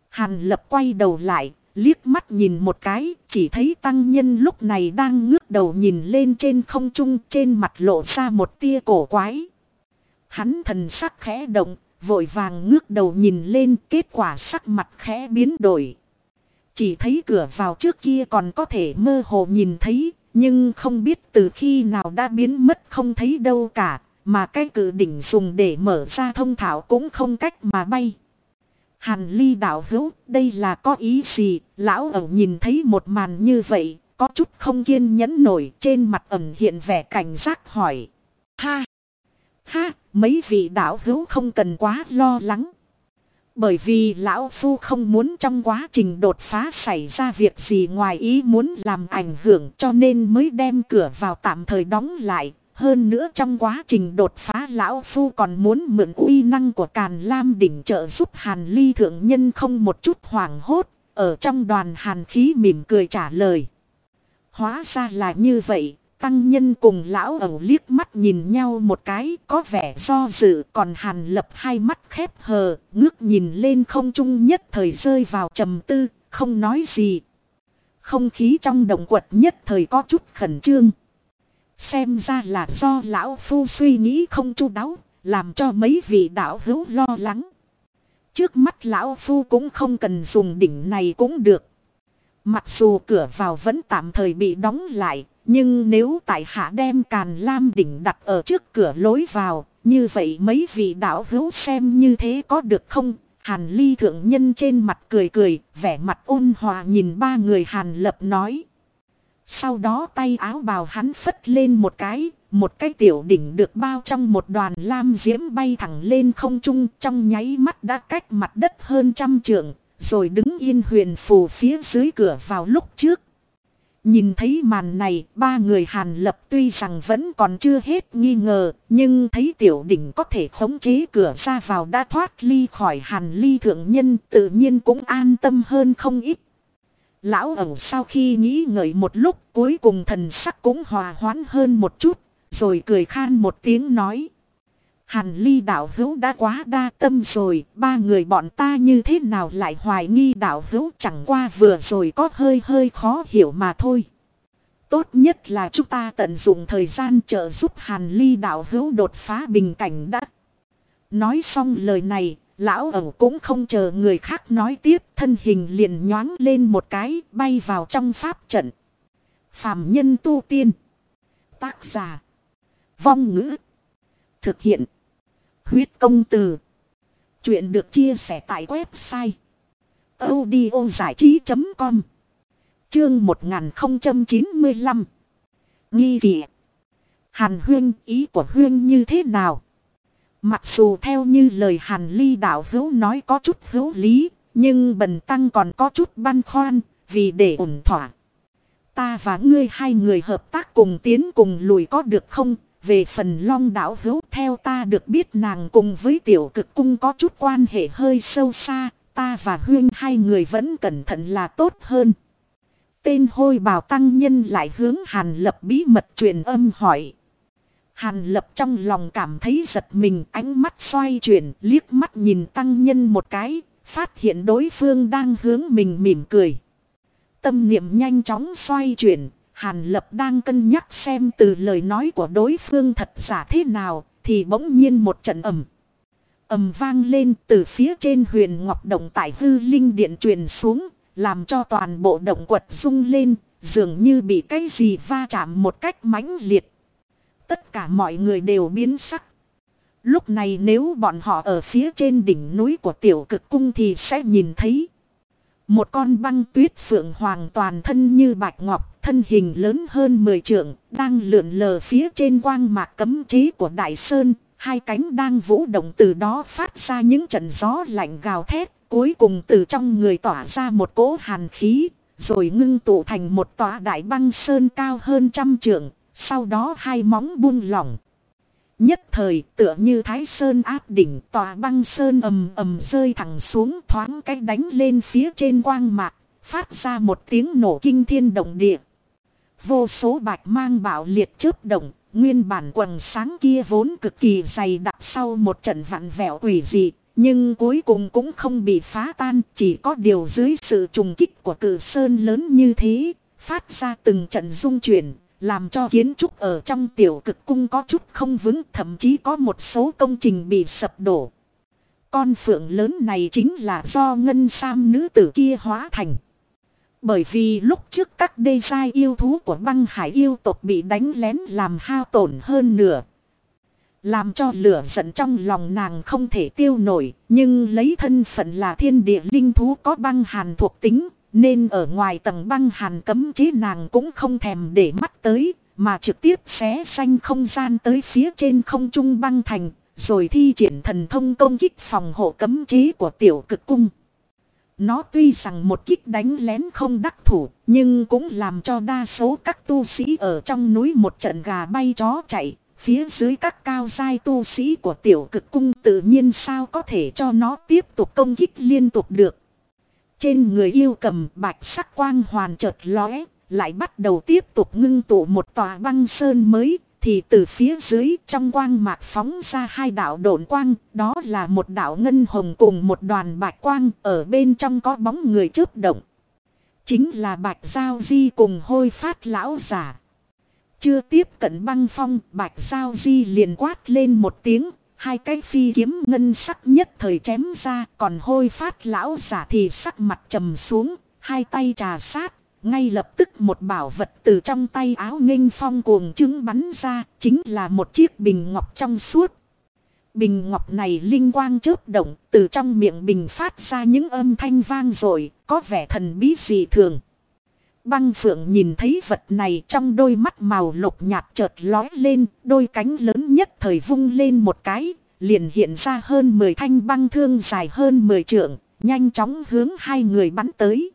Hàn lập quay đầu lại, liếc mắt nhìn một cái, chỉ thấy tăng nhân lúc này đang ngước đầu nhìn lên trên không trung trên mặt lộ ra một tia cổ quái. Hắn thần sắc khẽ động, vội vàng ngước đầu nhìn lên kết quả sắc mặt khẽ biến đổi. Chỉ thấy cửa vào trước kia còn có thể mơ hồ nhìn thấy, nhưng không biết từ khi nào đã biến mất không thấy đâu cả, mà cái cử đỉnh dùng để mở ra thông thảo cũng không cách mà bay. Hàn ly đạo hữu, đây là có ý gì, lão ẩu nhìn thấy một màn như vậy, có chút không kiên nhẫn nổi, trên mặt ẩn hiện vẻ cảnh giác hỏi. Ha! Ha! Mấy vị đạo hữu không cần quá lo lắng. Bởi vì lão phu không muốn trong quá trình đột phá xảy ra việc gì ngoài ý muốn làm ảnh hưởng cho nên mới đem cửa vào tạm thời đóng lại, hơn nữa trong quá trình đột phá lão phu còn muốn mượn uy năng của Càn Lam đỉnh trợ giúp Hàn Ly thượng nhân không một chút hoảng hốt, ở trong đoàn Hàn khí mỉm cười trả lời. Hóa ra là như vậy, tăng nhân cùng lão ẩu liếc mắt nhìn nhau một cái có vẻ do dự còn Hàn lập hai mắt khép hờ, ngước nhìn lên không trung nhất thời rơi vào trầm tư, không nói gì. Không khí trong động quật nhất thời có chút khẩn trương. Xem ra là do lão phu suy nghĩ không chu đáo, làm cho mấy vị đạo hữu lo lắng. Trước mắt lão phu cũng không cần dùng đỉnh này cũng được. Mặc dù cửa vào vẫn tạm thời bị đóng lại, nhưng nếu tại hạ đem càn lam đỉnh đặt ở trước cửa lối vào, như vậy mấy vị đạo hữu xem như thế có được không? Hàn ly thượng nhân trên mặt cười cười, vẻ mặt ôn hòa nhìn ba người hàn lập nói. Sau đó tay áo bào hắn phất lên một cái, một cái tiểu đỉnh được bao trong một đoàn lam diễm bay thẳng lên không trung trong nháy mắt đã cách mặt đất hơn trăm trượng, rồi đứng yên huyền phù phía dưới cửa vào lúc trước. Nhìn thấy màn này, ba người Hàn Lập tuy rằng vẫn còn chưa hết nghi ngờ, nhưng thấy tiểu đỉnh có thể khống chế cửa ra vào đã thoát ly khỏi Hàn Ly thượng nhân tự nhiên cũng an tâm hơn không ít. Lão ẩu sau khi nghĩ ngợi một lúc cuối cùng thần sắc cũng hòa hoãn hơn một chút, rồi cười khan một tiếng nói. Hàn ly đạo hữu đã quá đa tâm rồi, ba người bọn ta như thế nào lại hoài nghi đạo hữu chẳng qua vừa rồi có hơi hơi khó hiểu mà thôi. Tốt nhất là chúng ta tận dụng thời gian trợ giúp hàn ly đạo hữu đột phá bình cảnh đã. Nói xong lời này, lão ẩu cũng không chờ người khác nói tiếp, thân hình liền nhoáng lên một cái, bay vào trong pháp trận. Phạm nhân tu tiên. Tác giả. Vong ngữ. Thực hiện. Huyết công từ. Chuyện được chia sẻ tại website. audiozảichí.com Chương 1095 Nghi kỵ Hàn huyên ý của huyên như thế nào? Mặc dù theo như lời Hàn ly đạo hữu nói có chút hữu lý, nhưng bần tăng còn có chút băn khoăn, vì để ổn thỏa. Ta và ngươi hai người hợp tác cùng tiến cùng lùi có được không? Về phần long đảo hữu theo ta được biết nàng cùng với tiểu cực cung có chút quan hệ hơi sâu xa, ta và huyên hai người vẫn cẩn thận là tốt hơn. Tên hôi bào tăng nhân lại hướng hàn lập bí mật truyền âm hỏi. Hàn lập trong lòng cảm thấy giật mình ánh mắt xoay chuyển liếc mắt nhìn tăng nhân một cái, phát hiện đối phương đang hướng mình mỉm cười. Tâm niệm nhanh chóng xoay chuyển, Hàn Lập đang cân nhắc xem từ lời nói của đối phương thật giả thế nào, thì bỗng nhiên một trận ầm. ầm vang lên từ phía trên huyền ngọc động tại hư linh điện truyền xuống, làm cho toàn bộ động quật rung lên, dường như bị cái gì va chạm một cách mãnh liệt. Tất cả mọi người đều biến sắc. Lúc này nếu bọn họ ở phía trên đỉnh núi của tiểu cực cung thì sẽ nhìn thấy. Một con băng tuyết phượng hoàng toàn thân như bạch ngọc, thân hình lớn hơn 10 trượng, đang lượn lờ phía trên quang mạc cấm chế của đại sơn, hai cánh đang vũ động từ đó phát ra những trận gió lạnh gào thét, cuối cùng từ trong người tỏa ra một cỗ hàn khí, rồi ngưng tụ thành một tòa đại băng sơn cao hơn trăm trượng, sau đó hai móng buông lỏng. Nhất thời tựa như thái sơn áp đỉnh tòa băng sơn ầm ầm rơi thẳng xuống thoáng cách đánh lên phía trên quang mạc, phát ra một tiếng nổ kinh thiên động địa. Vô số bạch mang bạo liệt chớp động, nguyên bản quần sáng kia vốn cực kỳ dày đặc sau một trận vặn vẹo quỷ dị, nhưng cuối cùng cũng không bị phá tan, chỉ có điều dưới sự trùng kích của cử sơn lớn như thế, phát ra từng trận rung chuyển, làm cho kiến trúc ở trong tiểu cực cung có chút không vững thậm chí có một số công trình bị sập đổ. Con phượng lớn này chính là do ngân sam nữ tử kia hóa thành. Bởi vì lúc trước các đê giai yêu thú của băng hải yêu tộc bị đánh lén làm hao tổn hơn nửa. Làm cho lửa giận trong lòng nàng không thể tiêu nổi, nhưng lấy thân phận là thiên địa linh thú có băng hàn thuộc tính, nên ở ngoài tầng băng hàn cấm chế nàng cũng không thèm để mắt tới, mà trực tiếp xé xanh không gian tới phía trên không trung băng thành, rồi thi triển thần thông công kích phòng hộ cấm chế của tiểu cực cung. Nó tuy rằng một kích đánh lén không đắc thủ, nhưng cũng làm cho đa số các tu sĩ ở trong núi một trận gà bay chó chạy, phía dưới các cao giai tu sĩ của tiểu cực cung tự nhiên sao có thể cho nó tiếp tục công kích liên tục được. Trên người yêu cầm bạch sắc quang hoàn chợt lóe, lại bắt đầu tiếp tục ngưng tụ một tòa băng sơn mới, thì từ phía dưới trong quang mạc phóng ra hai đạo độn quang, đó là một đạo ngân hồng cùng một đoàn bạch quang, ở bên trong có bóng người chớp động. Chính là bạch giao di cùng hôi phát lão giả. Chưa tiếp cận băng phong, bạch giao di liền quát lên một tiếng, Hai cái phi kiếm ngân sắc nhất thời chém ra còn hôi phát lão giả thì sắc mặt trầm xuống, hai tay trà sát, ngay lập tức một bảo vật từ trong tay áo nghênh phong cuồng trứng bắn ra, chính là một chiếc bình ngọc trong suốt. Bình ngọc này linh quang chớp động, từ trong miệng bình phát ra những âm thanh vang rồi, có vẻ thần bí dị thường. Băng phượng nhìn thấy vật này trong đôi mắt màu lục nhạt chợt lói lên, đôi cánh lớn nhất thời vung lên một cái, liền hiện ra hơn 10 thanh băng thương dài hơn 10 trượng, nhanh chóng hướng hai người bắn tới.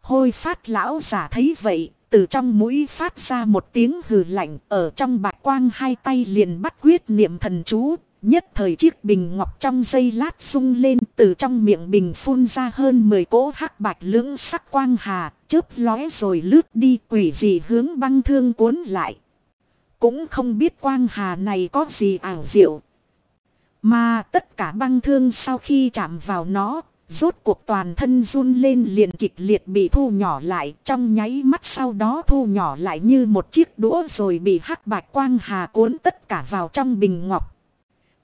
Hôi phát lão giả thấy vậy, từ trong mũi phát ra một tiếng hừ lạnh, ở trong bạch quang hai tay liền bắt quyết niệm thần chú, nhất thời chiếc bình ngọc trong dây lát sung lên từ trong miệng bình phun ra hơn 10 cỗ hắc bạch lưỡng sắc quang hà, chớp lóe rồi lướt đi quỷ gì hướng băng thương cuốn lại. Cũng không biết quang hà này có gì ảo diệu. Mà tất cả băng thương sau khi chạm vào nó, rốt cuộc toàn thân run lên liền kịch liệt bị thu nhỏ lại trong nháy mắt sau đó thu nhỏ lại như một chiếc đũa rồi bị hắc bạch quang hà cuốn tất cả vào trong bình ngọc.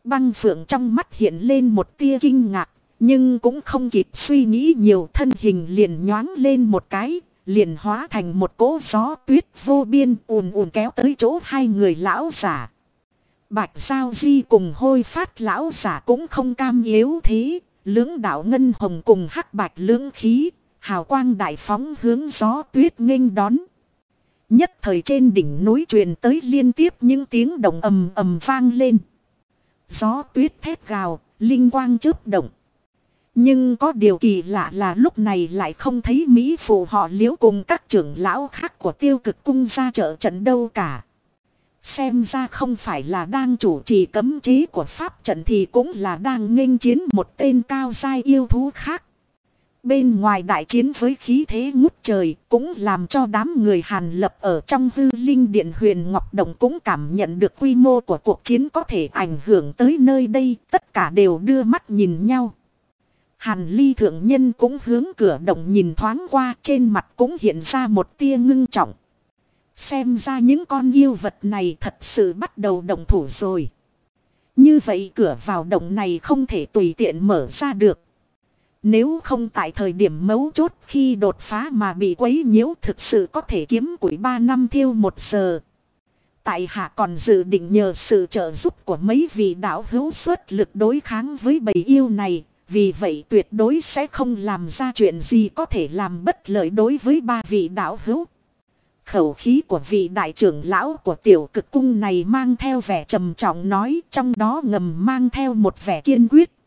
Băng phượng trong mắt hiện lên một tia kinh ngạc, nhưng cũng không kịp suy nghĩ nhiều thân hình liền nhoáng lên một cái, liền hóa thành một cỗ gió tuyết vô biên ùn ùn kéo tới chỗ hai người lão giả. Bạch Giao Di cùng hôi phát lão giả cũng không cam yếu thế, lưỡng đạo ngân hồng cùng hắc bạch lưỡng khí, hào quang đại phóng hướng gió tuyết nghênh đón. Nhất thời trên đỉnh núi truyền tới liên tiếp những tiếng động ầm ầm vang lên. Gió tuyết thét gào, linh quang chớp động. Nhưng có điều kỳ lạ là lúc này lại không thấy Mỹ phụ họ liễu cùng các trưởng lão khác của tiêu cực cung ra trợ trận đâu cả. Xem ra không phải là đang chủ trì cấm chế của pháp trận thì cũng là đang nghênh chiến một tên cao sai yêu thú khác. Bên ngoài đại chiến với khí thế ngút trời cũng làm cho đám người Hàn lập ở trong hư linh điện huyền Ngọc Đồng cũng cảm nhận được quy mô của cuộc chiến có thể ảnh hưởng tới nơi đây. Tất cả đều đưa mắt nhìn nhau. Hàn ly thượng nhân cũng hướng cửa động nhìn thoáng qua, trên mặt cũng hiện ra một tia ngưng trọng. Xem ra những con yêu vật này thật sự bắt đầu động thủ rồi. Như vậy cửa vào động này không thể tùy tiện mở ra được. Nếu không tại thời điểm mấu chốt khi đột phá mà bị quấy nhiễu thực sự có thể kiếm củi 3 năm thiêu một giờ. Tại hạ còn dự định nhờ sự trợ giúp của mấy vị đạo hữu xuất lực đối kháng với bầy yêu này. Vì vậy tuyệt đối sẽ không làm ra chuyện gì có thể làm bất lợi đối với ba vị đạo hữu. Khẩu khí của vị đại trưởng lão của tiểu cực cung này mang theo vẻ trầm trọng nói, trong đó ngầm mang theo một vẻ kiên quyết.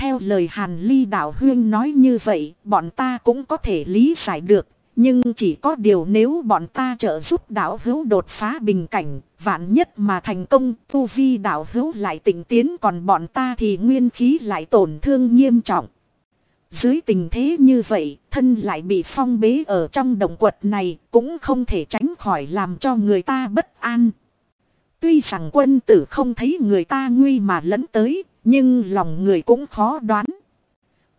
Theo lời Hàn Ly đạo huyên nói như vậy, bọn ta cũng có thể lý giải được. Nhưng chỉ có điều nếu bọn ta trợ giúp đạo hữu đột phá bình cảnh, vạn nhất mà thành công, tu vi đạo hữu lại tỉnh tiến còn bọn ta thì nguyên khí lại tổn thương nghiêm trọng. Dưới tình thế như vậy, thân lại bị phong bế ở trong động quật này, cũng không thể tránh khỏi làm cho người ta bất an. Tuy rằng quân tử không thấy người ta nguy mà lẫn tới, nhưng lòng người cũng khó đoán.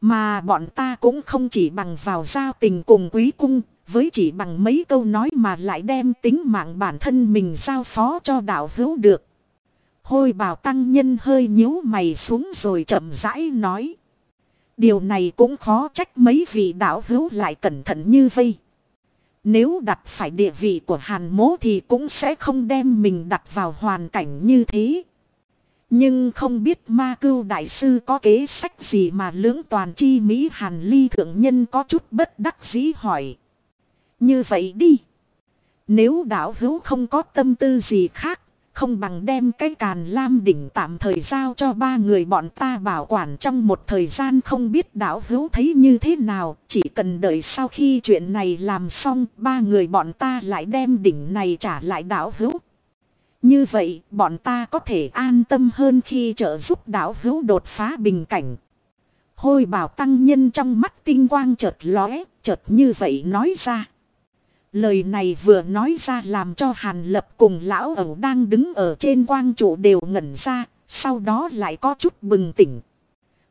Mà bọn ta cũng không chỉ bằng vào giao tình cùng quý cung, với chỉ bằng mấy câu nói mà lại đem tính mạng bản thân mình giao phó cho đạo hữu được. Hôi bảo tăng nhân hơi nhíu mày xuống rồi chậm rãi nói. Điều này cũng khó trách mấy vị đạo hữu lại cẩn thận như vây. Nếu đặt phải địa vị của hàn mố thì cũng sẽ không đem mình đặt vào hoàn cảnh như thế. Nhưng không biết ma cưu đại sư có kế sách gì mà lưỡng toàn chi Mỹ hàn ly thượng nhân có chút bất đắc dĩ hỏi. Như vậy đi. Nếu đạo hữu không có tâm tư gì khác, không bằng đem cái càn lam đỉnh tạm thời giao cho ba người bọn ta bảo quản trong một thời gian không biết đạo hữu thấy như thế nào. Chỉ cần đợi sau khi chuyện này làm xong, ba người bọn ta lại đem đỉnh này trả lại đạo hữu. Như vậy, bọn ta có thể an tâm hơn khi trợ giúp đạo hữu đột phá bình cảnh. Hôi bảo tăng nhân trong mắt tinh quang chợt lóe, chợt như vậy nói ra. Lời này vừa nói ra làm cho Hàn Lập cùng lão ẩu đang đứng ở trên quang trụ đều ngẩn ra, sau đó lại có chút bừng tỉnh.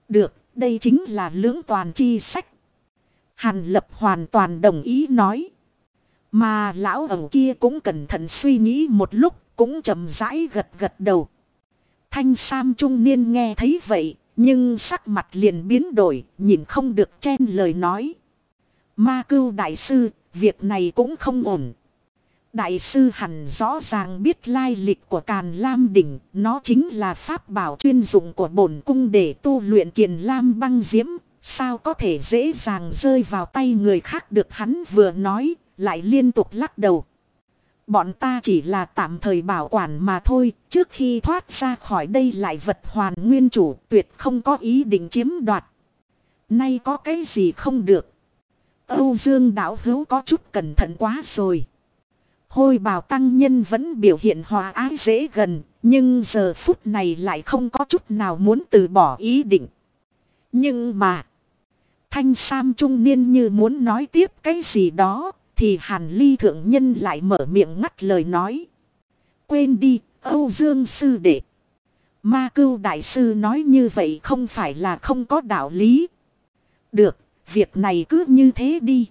Được, đây chính là lưỡng toàn chi sách. Hàn Lập hoàn toàn đồng ý nói. Mà lão ẩu kia cũng cẩn thận suy nghĩ một lúc, cũng chậm rãi gật gật đầu. Thanh Sam trung niên nghe thấy vậy, nhưng sắc mặt liền biến đổi, nhìn không được chen lời nói. Ma cưu đại sư, việc này cũng không ổn. Đại sư hẳn rõ ràng biết lai lịch của Càn Lam Đỉnh, nó chính là pháp bảo chuyên dụng của bổn cung để tu luyện kiền Lam băng diễm, sao có thể dễ dàng rơi vào tay người khác được hắn vừa nói, lại liên tục lắc đầu. Bọn ta chỉ là tạm thời bảo quản mà thôi, trước khi thoát ra khỏi đây lại vật hoàn nguyên chủ tuyệt không có ý định chiếm đoạt. Nay có cái gì không được. Âu Dương đảo hữu có chút cẩn thận quá rồi. Hôi bào tăng nhân vẫn biểu hiện hòa ái dễ gần, nhưng giờ phút này lại không có chút nào muốn từ bỏ ý định. Nhưng mà, thanh sam trung niên như muốn nói tiếp cái gì đó, thì hàn ly thượng nhân lại mở miệng ngắt lời nói. Quên đi, Âu Dương sư đệ. Ma cưu đại sư nói như vậy không phải là không có đạo lý. Được, việc này cứ như thế đi.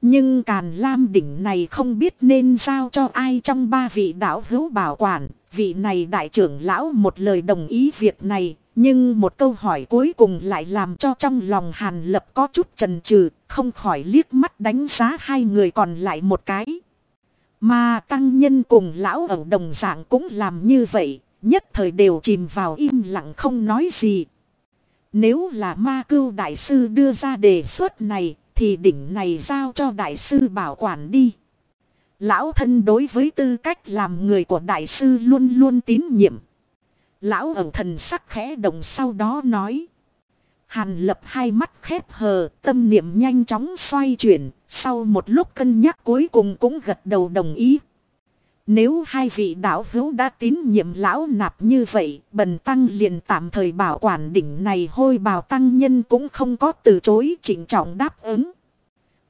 Nhưng Càn Lam đỉnh này không biết nên giao cho ai trong ba vị đạo hữu bảo quản. Vị này đại trưởng lão một lời đồng ý việc này. Nhưng một câu hỏi cuối cùng lại làm cho trong lòng Hàn Lập có chút trần trừ. Không khỏi liếc mắt đánh giá hai người còn lại một cái. Mà tăng nhân cùng lão ở đồng dạng cũng làm như vậy. Nhất thời đều chìm vào im lặng không nói gì. Nếu là ma cưu đại sư đưa ra đề xuất này, thì đỉnh này giao cho đại sư bảo quản đi. Lão thân đối với tư cách làm người của đại sư luôn luôn tín nhiệm. Lão ẩu thần sắc khẽ động sau đó nói. Hàn lập hai mắt khép hờ, tâm niệm nhanh chóng xoay chuyển, sau một lúc cân nhắc cuối cùng cũng gật đầu đồng ý. Nếu hai vị đạo hữu đã tín nhiệm lão nạp như vậy, bần tăng liền tạm thời bảo quản đỉnh này hôi bào tăng nhân cũng không có từ chối chỉnh trọng đáp ứng.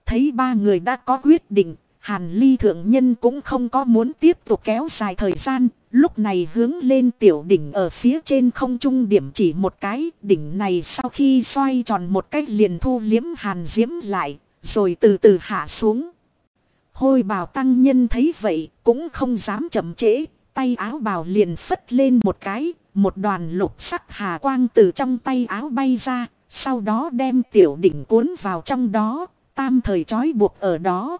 Thấy ba người đã có quyết định, hàn ly thượng nhân cũng không có muốn tiếp tục kéo dài thời gian, lúc này hướng lên tiểu đỉnh ở phía trên không trung điểm chỉ một cái, đỉnh này sau khi xoay tròn một cách liền thu liếm hàn diễm lại, rồi từ từ hạ xuống. Hôi bào tăng nhân thấy vậy cũng không dám chậm trễ, tay áo bào liền phất lên một cái, một đoàn lục sắc hà quang từ trong tay áo bay ra, sau đó đem tiểu đỉnh cuốn vào trong đó, tam thời trói buộc ở đó.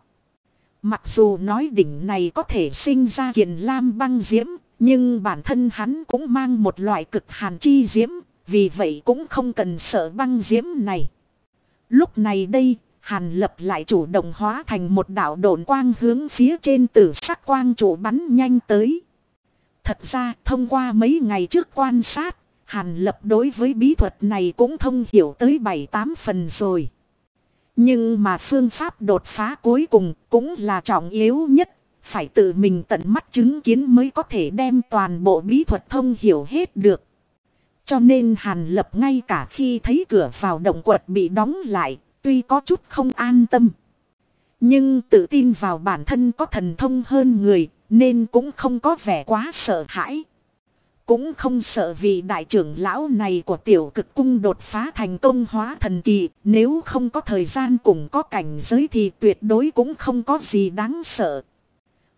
Mặc dù nói đỉnh này có thể sinh ra kiền lam băng diễm, nhưng bản thân hắn cũng mang một loại cực hàn chi diễm, vì vậy cũng không cần sợ băng diễm này. Lúc này đây, Hàn lập lại chủ động hóa thành một đạo độn quang hướng phía trên tử sắc quang chủ bắn nhanh tới. Thật ra thông qua mấy ngày trước quan sát, Hàn lập đối với bí thuật này cũng thông hiểu tới 7-8 phần rồi. Nhưng mà phương pháp đột phá cuối cùng cũng là trọng yếu nhất. Phải tự mình tận mắt chứng kiến mới có thể đem toàn bộ bí thuật thông hiểu hết được. Cho nên Hàn Lập ngay cả khi thấy cửa vào động quật bị đóng lại, tuy có chút không an tâm. Nhưng tự tin vào bản thân có thần thông hơn người, nên cũng không có vẻ quá sợ hãi. Cũng không sợ vì đại trưởng lão này của tiểu cực cung đột phá thành công hóa thần kỳ, nếu không có thời gian cùng có cảnh giới thì tuyệt đối cũng không có gì đáng sợ.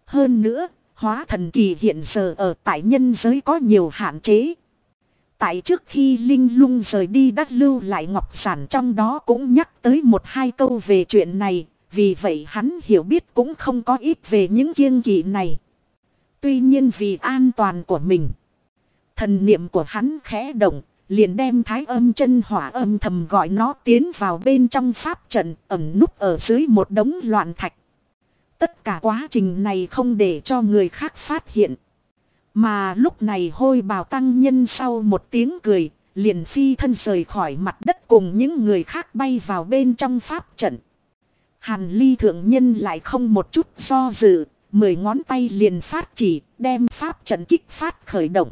Hơn nữa, hóa thần kỳ hiện giờ ở tại nhân giới có nhiều hạn chế. Tại trước khi Linh lung rời đi đắt lưu lại ngọc sản trong đó cũng nhắc tới một hai câu về chuyện này, vì vậy hắn hiểu biết cũng không có ít về những kiêng kỵ này. Tuy nhiên vì an toàn của mình, thần niệm của hắn khẽ động, liền đem thái âm chân hỏa âm thầm gọi nó tiến vào bên trong pháp trận ẩn núp ở dưới một đống loạn thạch. Tất cả quá trình này không để cho người khác phát hiện. Mà lúc này hôi bào tăng nhân sau một tiếng cười, liền phi thân rời khỏi mặt đất cùng những người khác bay vào bên trong pháp trận. Hàn ly thượng nhân lại không một chút do dự, mười ngón tay liền phát chỉ, đem pháp trận kích phát khởi động.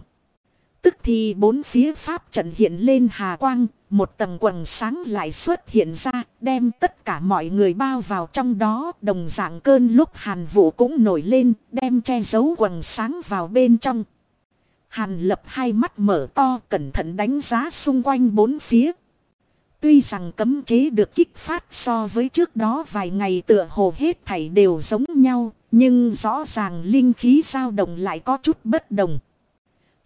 Tức thì bốn phía pháp trận hiện lên hà quang, một tầng quần sáng lại xuất hiện ra, đem tất cả mọi người bao vào trong đó. Đồng dạng cơn lúc hàn vụ cũng nổi lên, đem che giấu quần sáng vào bên trong. Hàn lập hai mắt mở to cẩn thận đánh giá xung quanh bốn phía. Tuy rằng cấm chế được kích phát so với trước đó vài ngày tựa hồ hết thảy đều giống nhau, nhưng rõ ràng linh khí dao động lại có chút bất đồng.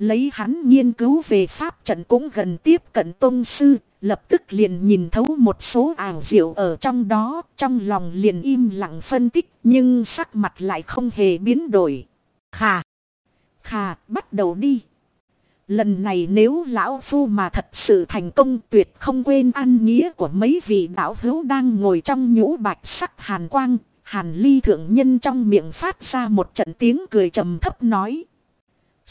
Lấy hắn nghiên cứu về pháp trận cũng gần tiếp cận tôn sư, lập tức liền nhìn thấu một số ảo diệu ở trong đó, trong lòng liền im lặng phân tích, nhưng sắc mặt lại không hề biến đổi. Khà, khà, bắt đầu đi. Lần này nếu lão phu mà thật sự thành công tuyệt không quên ăn nghĩa của mấy vị đạo hữu đang ngồi trong nhũ bạch sắc hàn quang, hàn ly thượng nhân trong miệng phát ra một trận tiếng cười trầm thấp nói.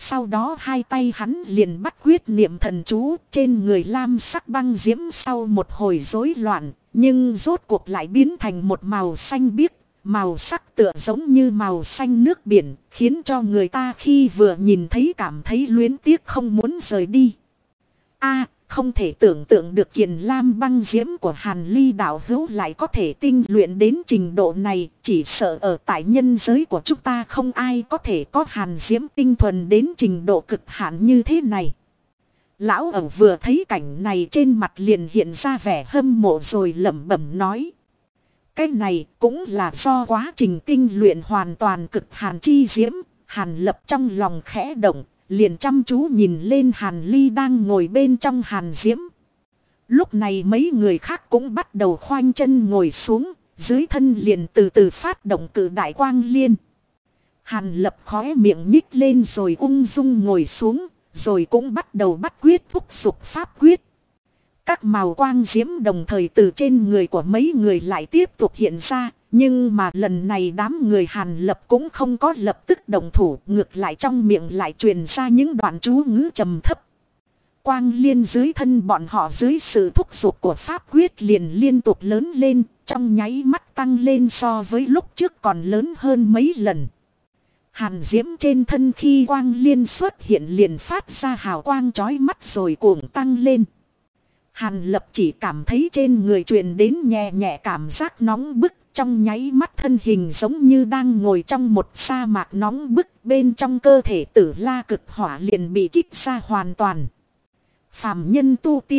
Sau đó hai tay hắn liền bắt quyết niệm thần chú trên người lam sắc băng diễm sau một hồi rối loạn, nhưng rốt cuộc lại biến thành một màu xanh biếc, màu sắc tựa giống như màu xanh nước biển, khiến cho người ta khi vừa nhìn thấy cảm thấy luyến tiếc không muốn rời đi. A, không thể tưởng tượng được kiền lam băng diễm của Hàn Ly đạo hữu lại có thể tinh luyện đến trình độ này, chỉ sợ ở tại nhân giới của chúng ta không ai có thể có Hàn diễm tinh thuần đến trình độ cực hạn như thế này. Lão ẩu vừa thấy cảnh này trên mặt liền hiện ra vẻ hâm mộ rồi lẩm bẩm nói. Cái này cũng là do quá trình tinh luyện hoàn toàn cực hàn chi diễm, hàn lập trong lòng khẽ động, liền chăm chú nhìn lên hàn ly đang ngồi bên trong hàn diễm. Lúc này mấy người khác cũng bắt đầu khoanh chân ngồi xuống, dưới thân liền từ từ phát động cử đại quang liên. Hàn lập khóe miệng nhích lên rồi ung dung ngồi xuống, rồi cũng bắt đầu bắt quyết thúc dục pháp quyết. Các màu quang diễm đồng thời từ trên người của mấy người lại tiếp tục hiện ra, nhưng mà lần này đám người Hàn Lập cũng không có lập tức đồng thủ, ngược lại trong miệng lại truyền ra những đoạn chú ngữ trầm thấp. Quang liên dưới thân bọn họ dưới sự thúc giục của pháp quyết liền liên tục lớn lên, trong nháy mắt tăng lên so với lúc trước còn lớn hơn mấy lần. Hàn diễm trên thân khi quang liên xuất hiện liền phát ra hào quang chói mắt rồi cuồng tăng lên. Hàn lập chỉ cảm thấy trên người truyền đến nhẹ nhẹ cảm giác nóng bức trong nháy mắt thân hình giống như đang ngồi trong một sa mạc nóng bức, bên trong cơ thể tử la cực hỏa liền bị kích ra hoàn toàn. Phạm nhân tu tiên.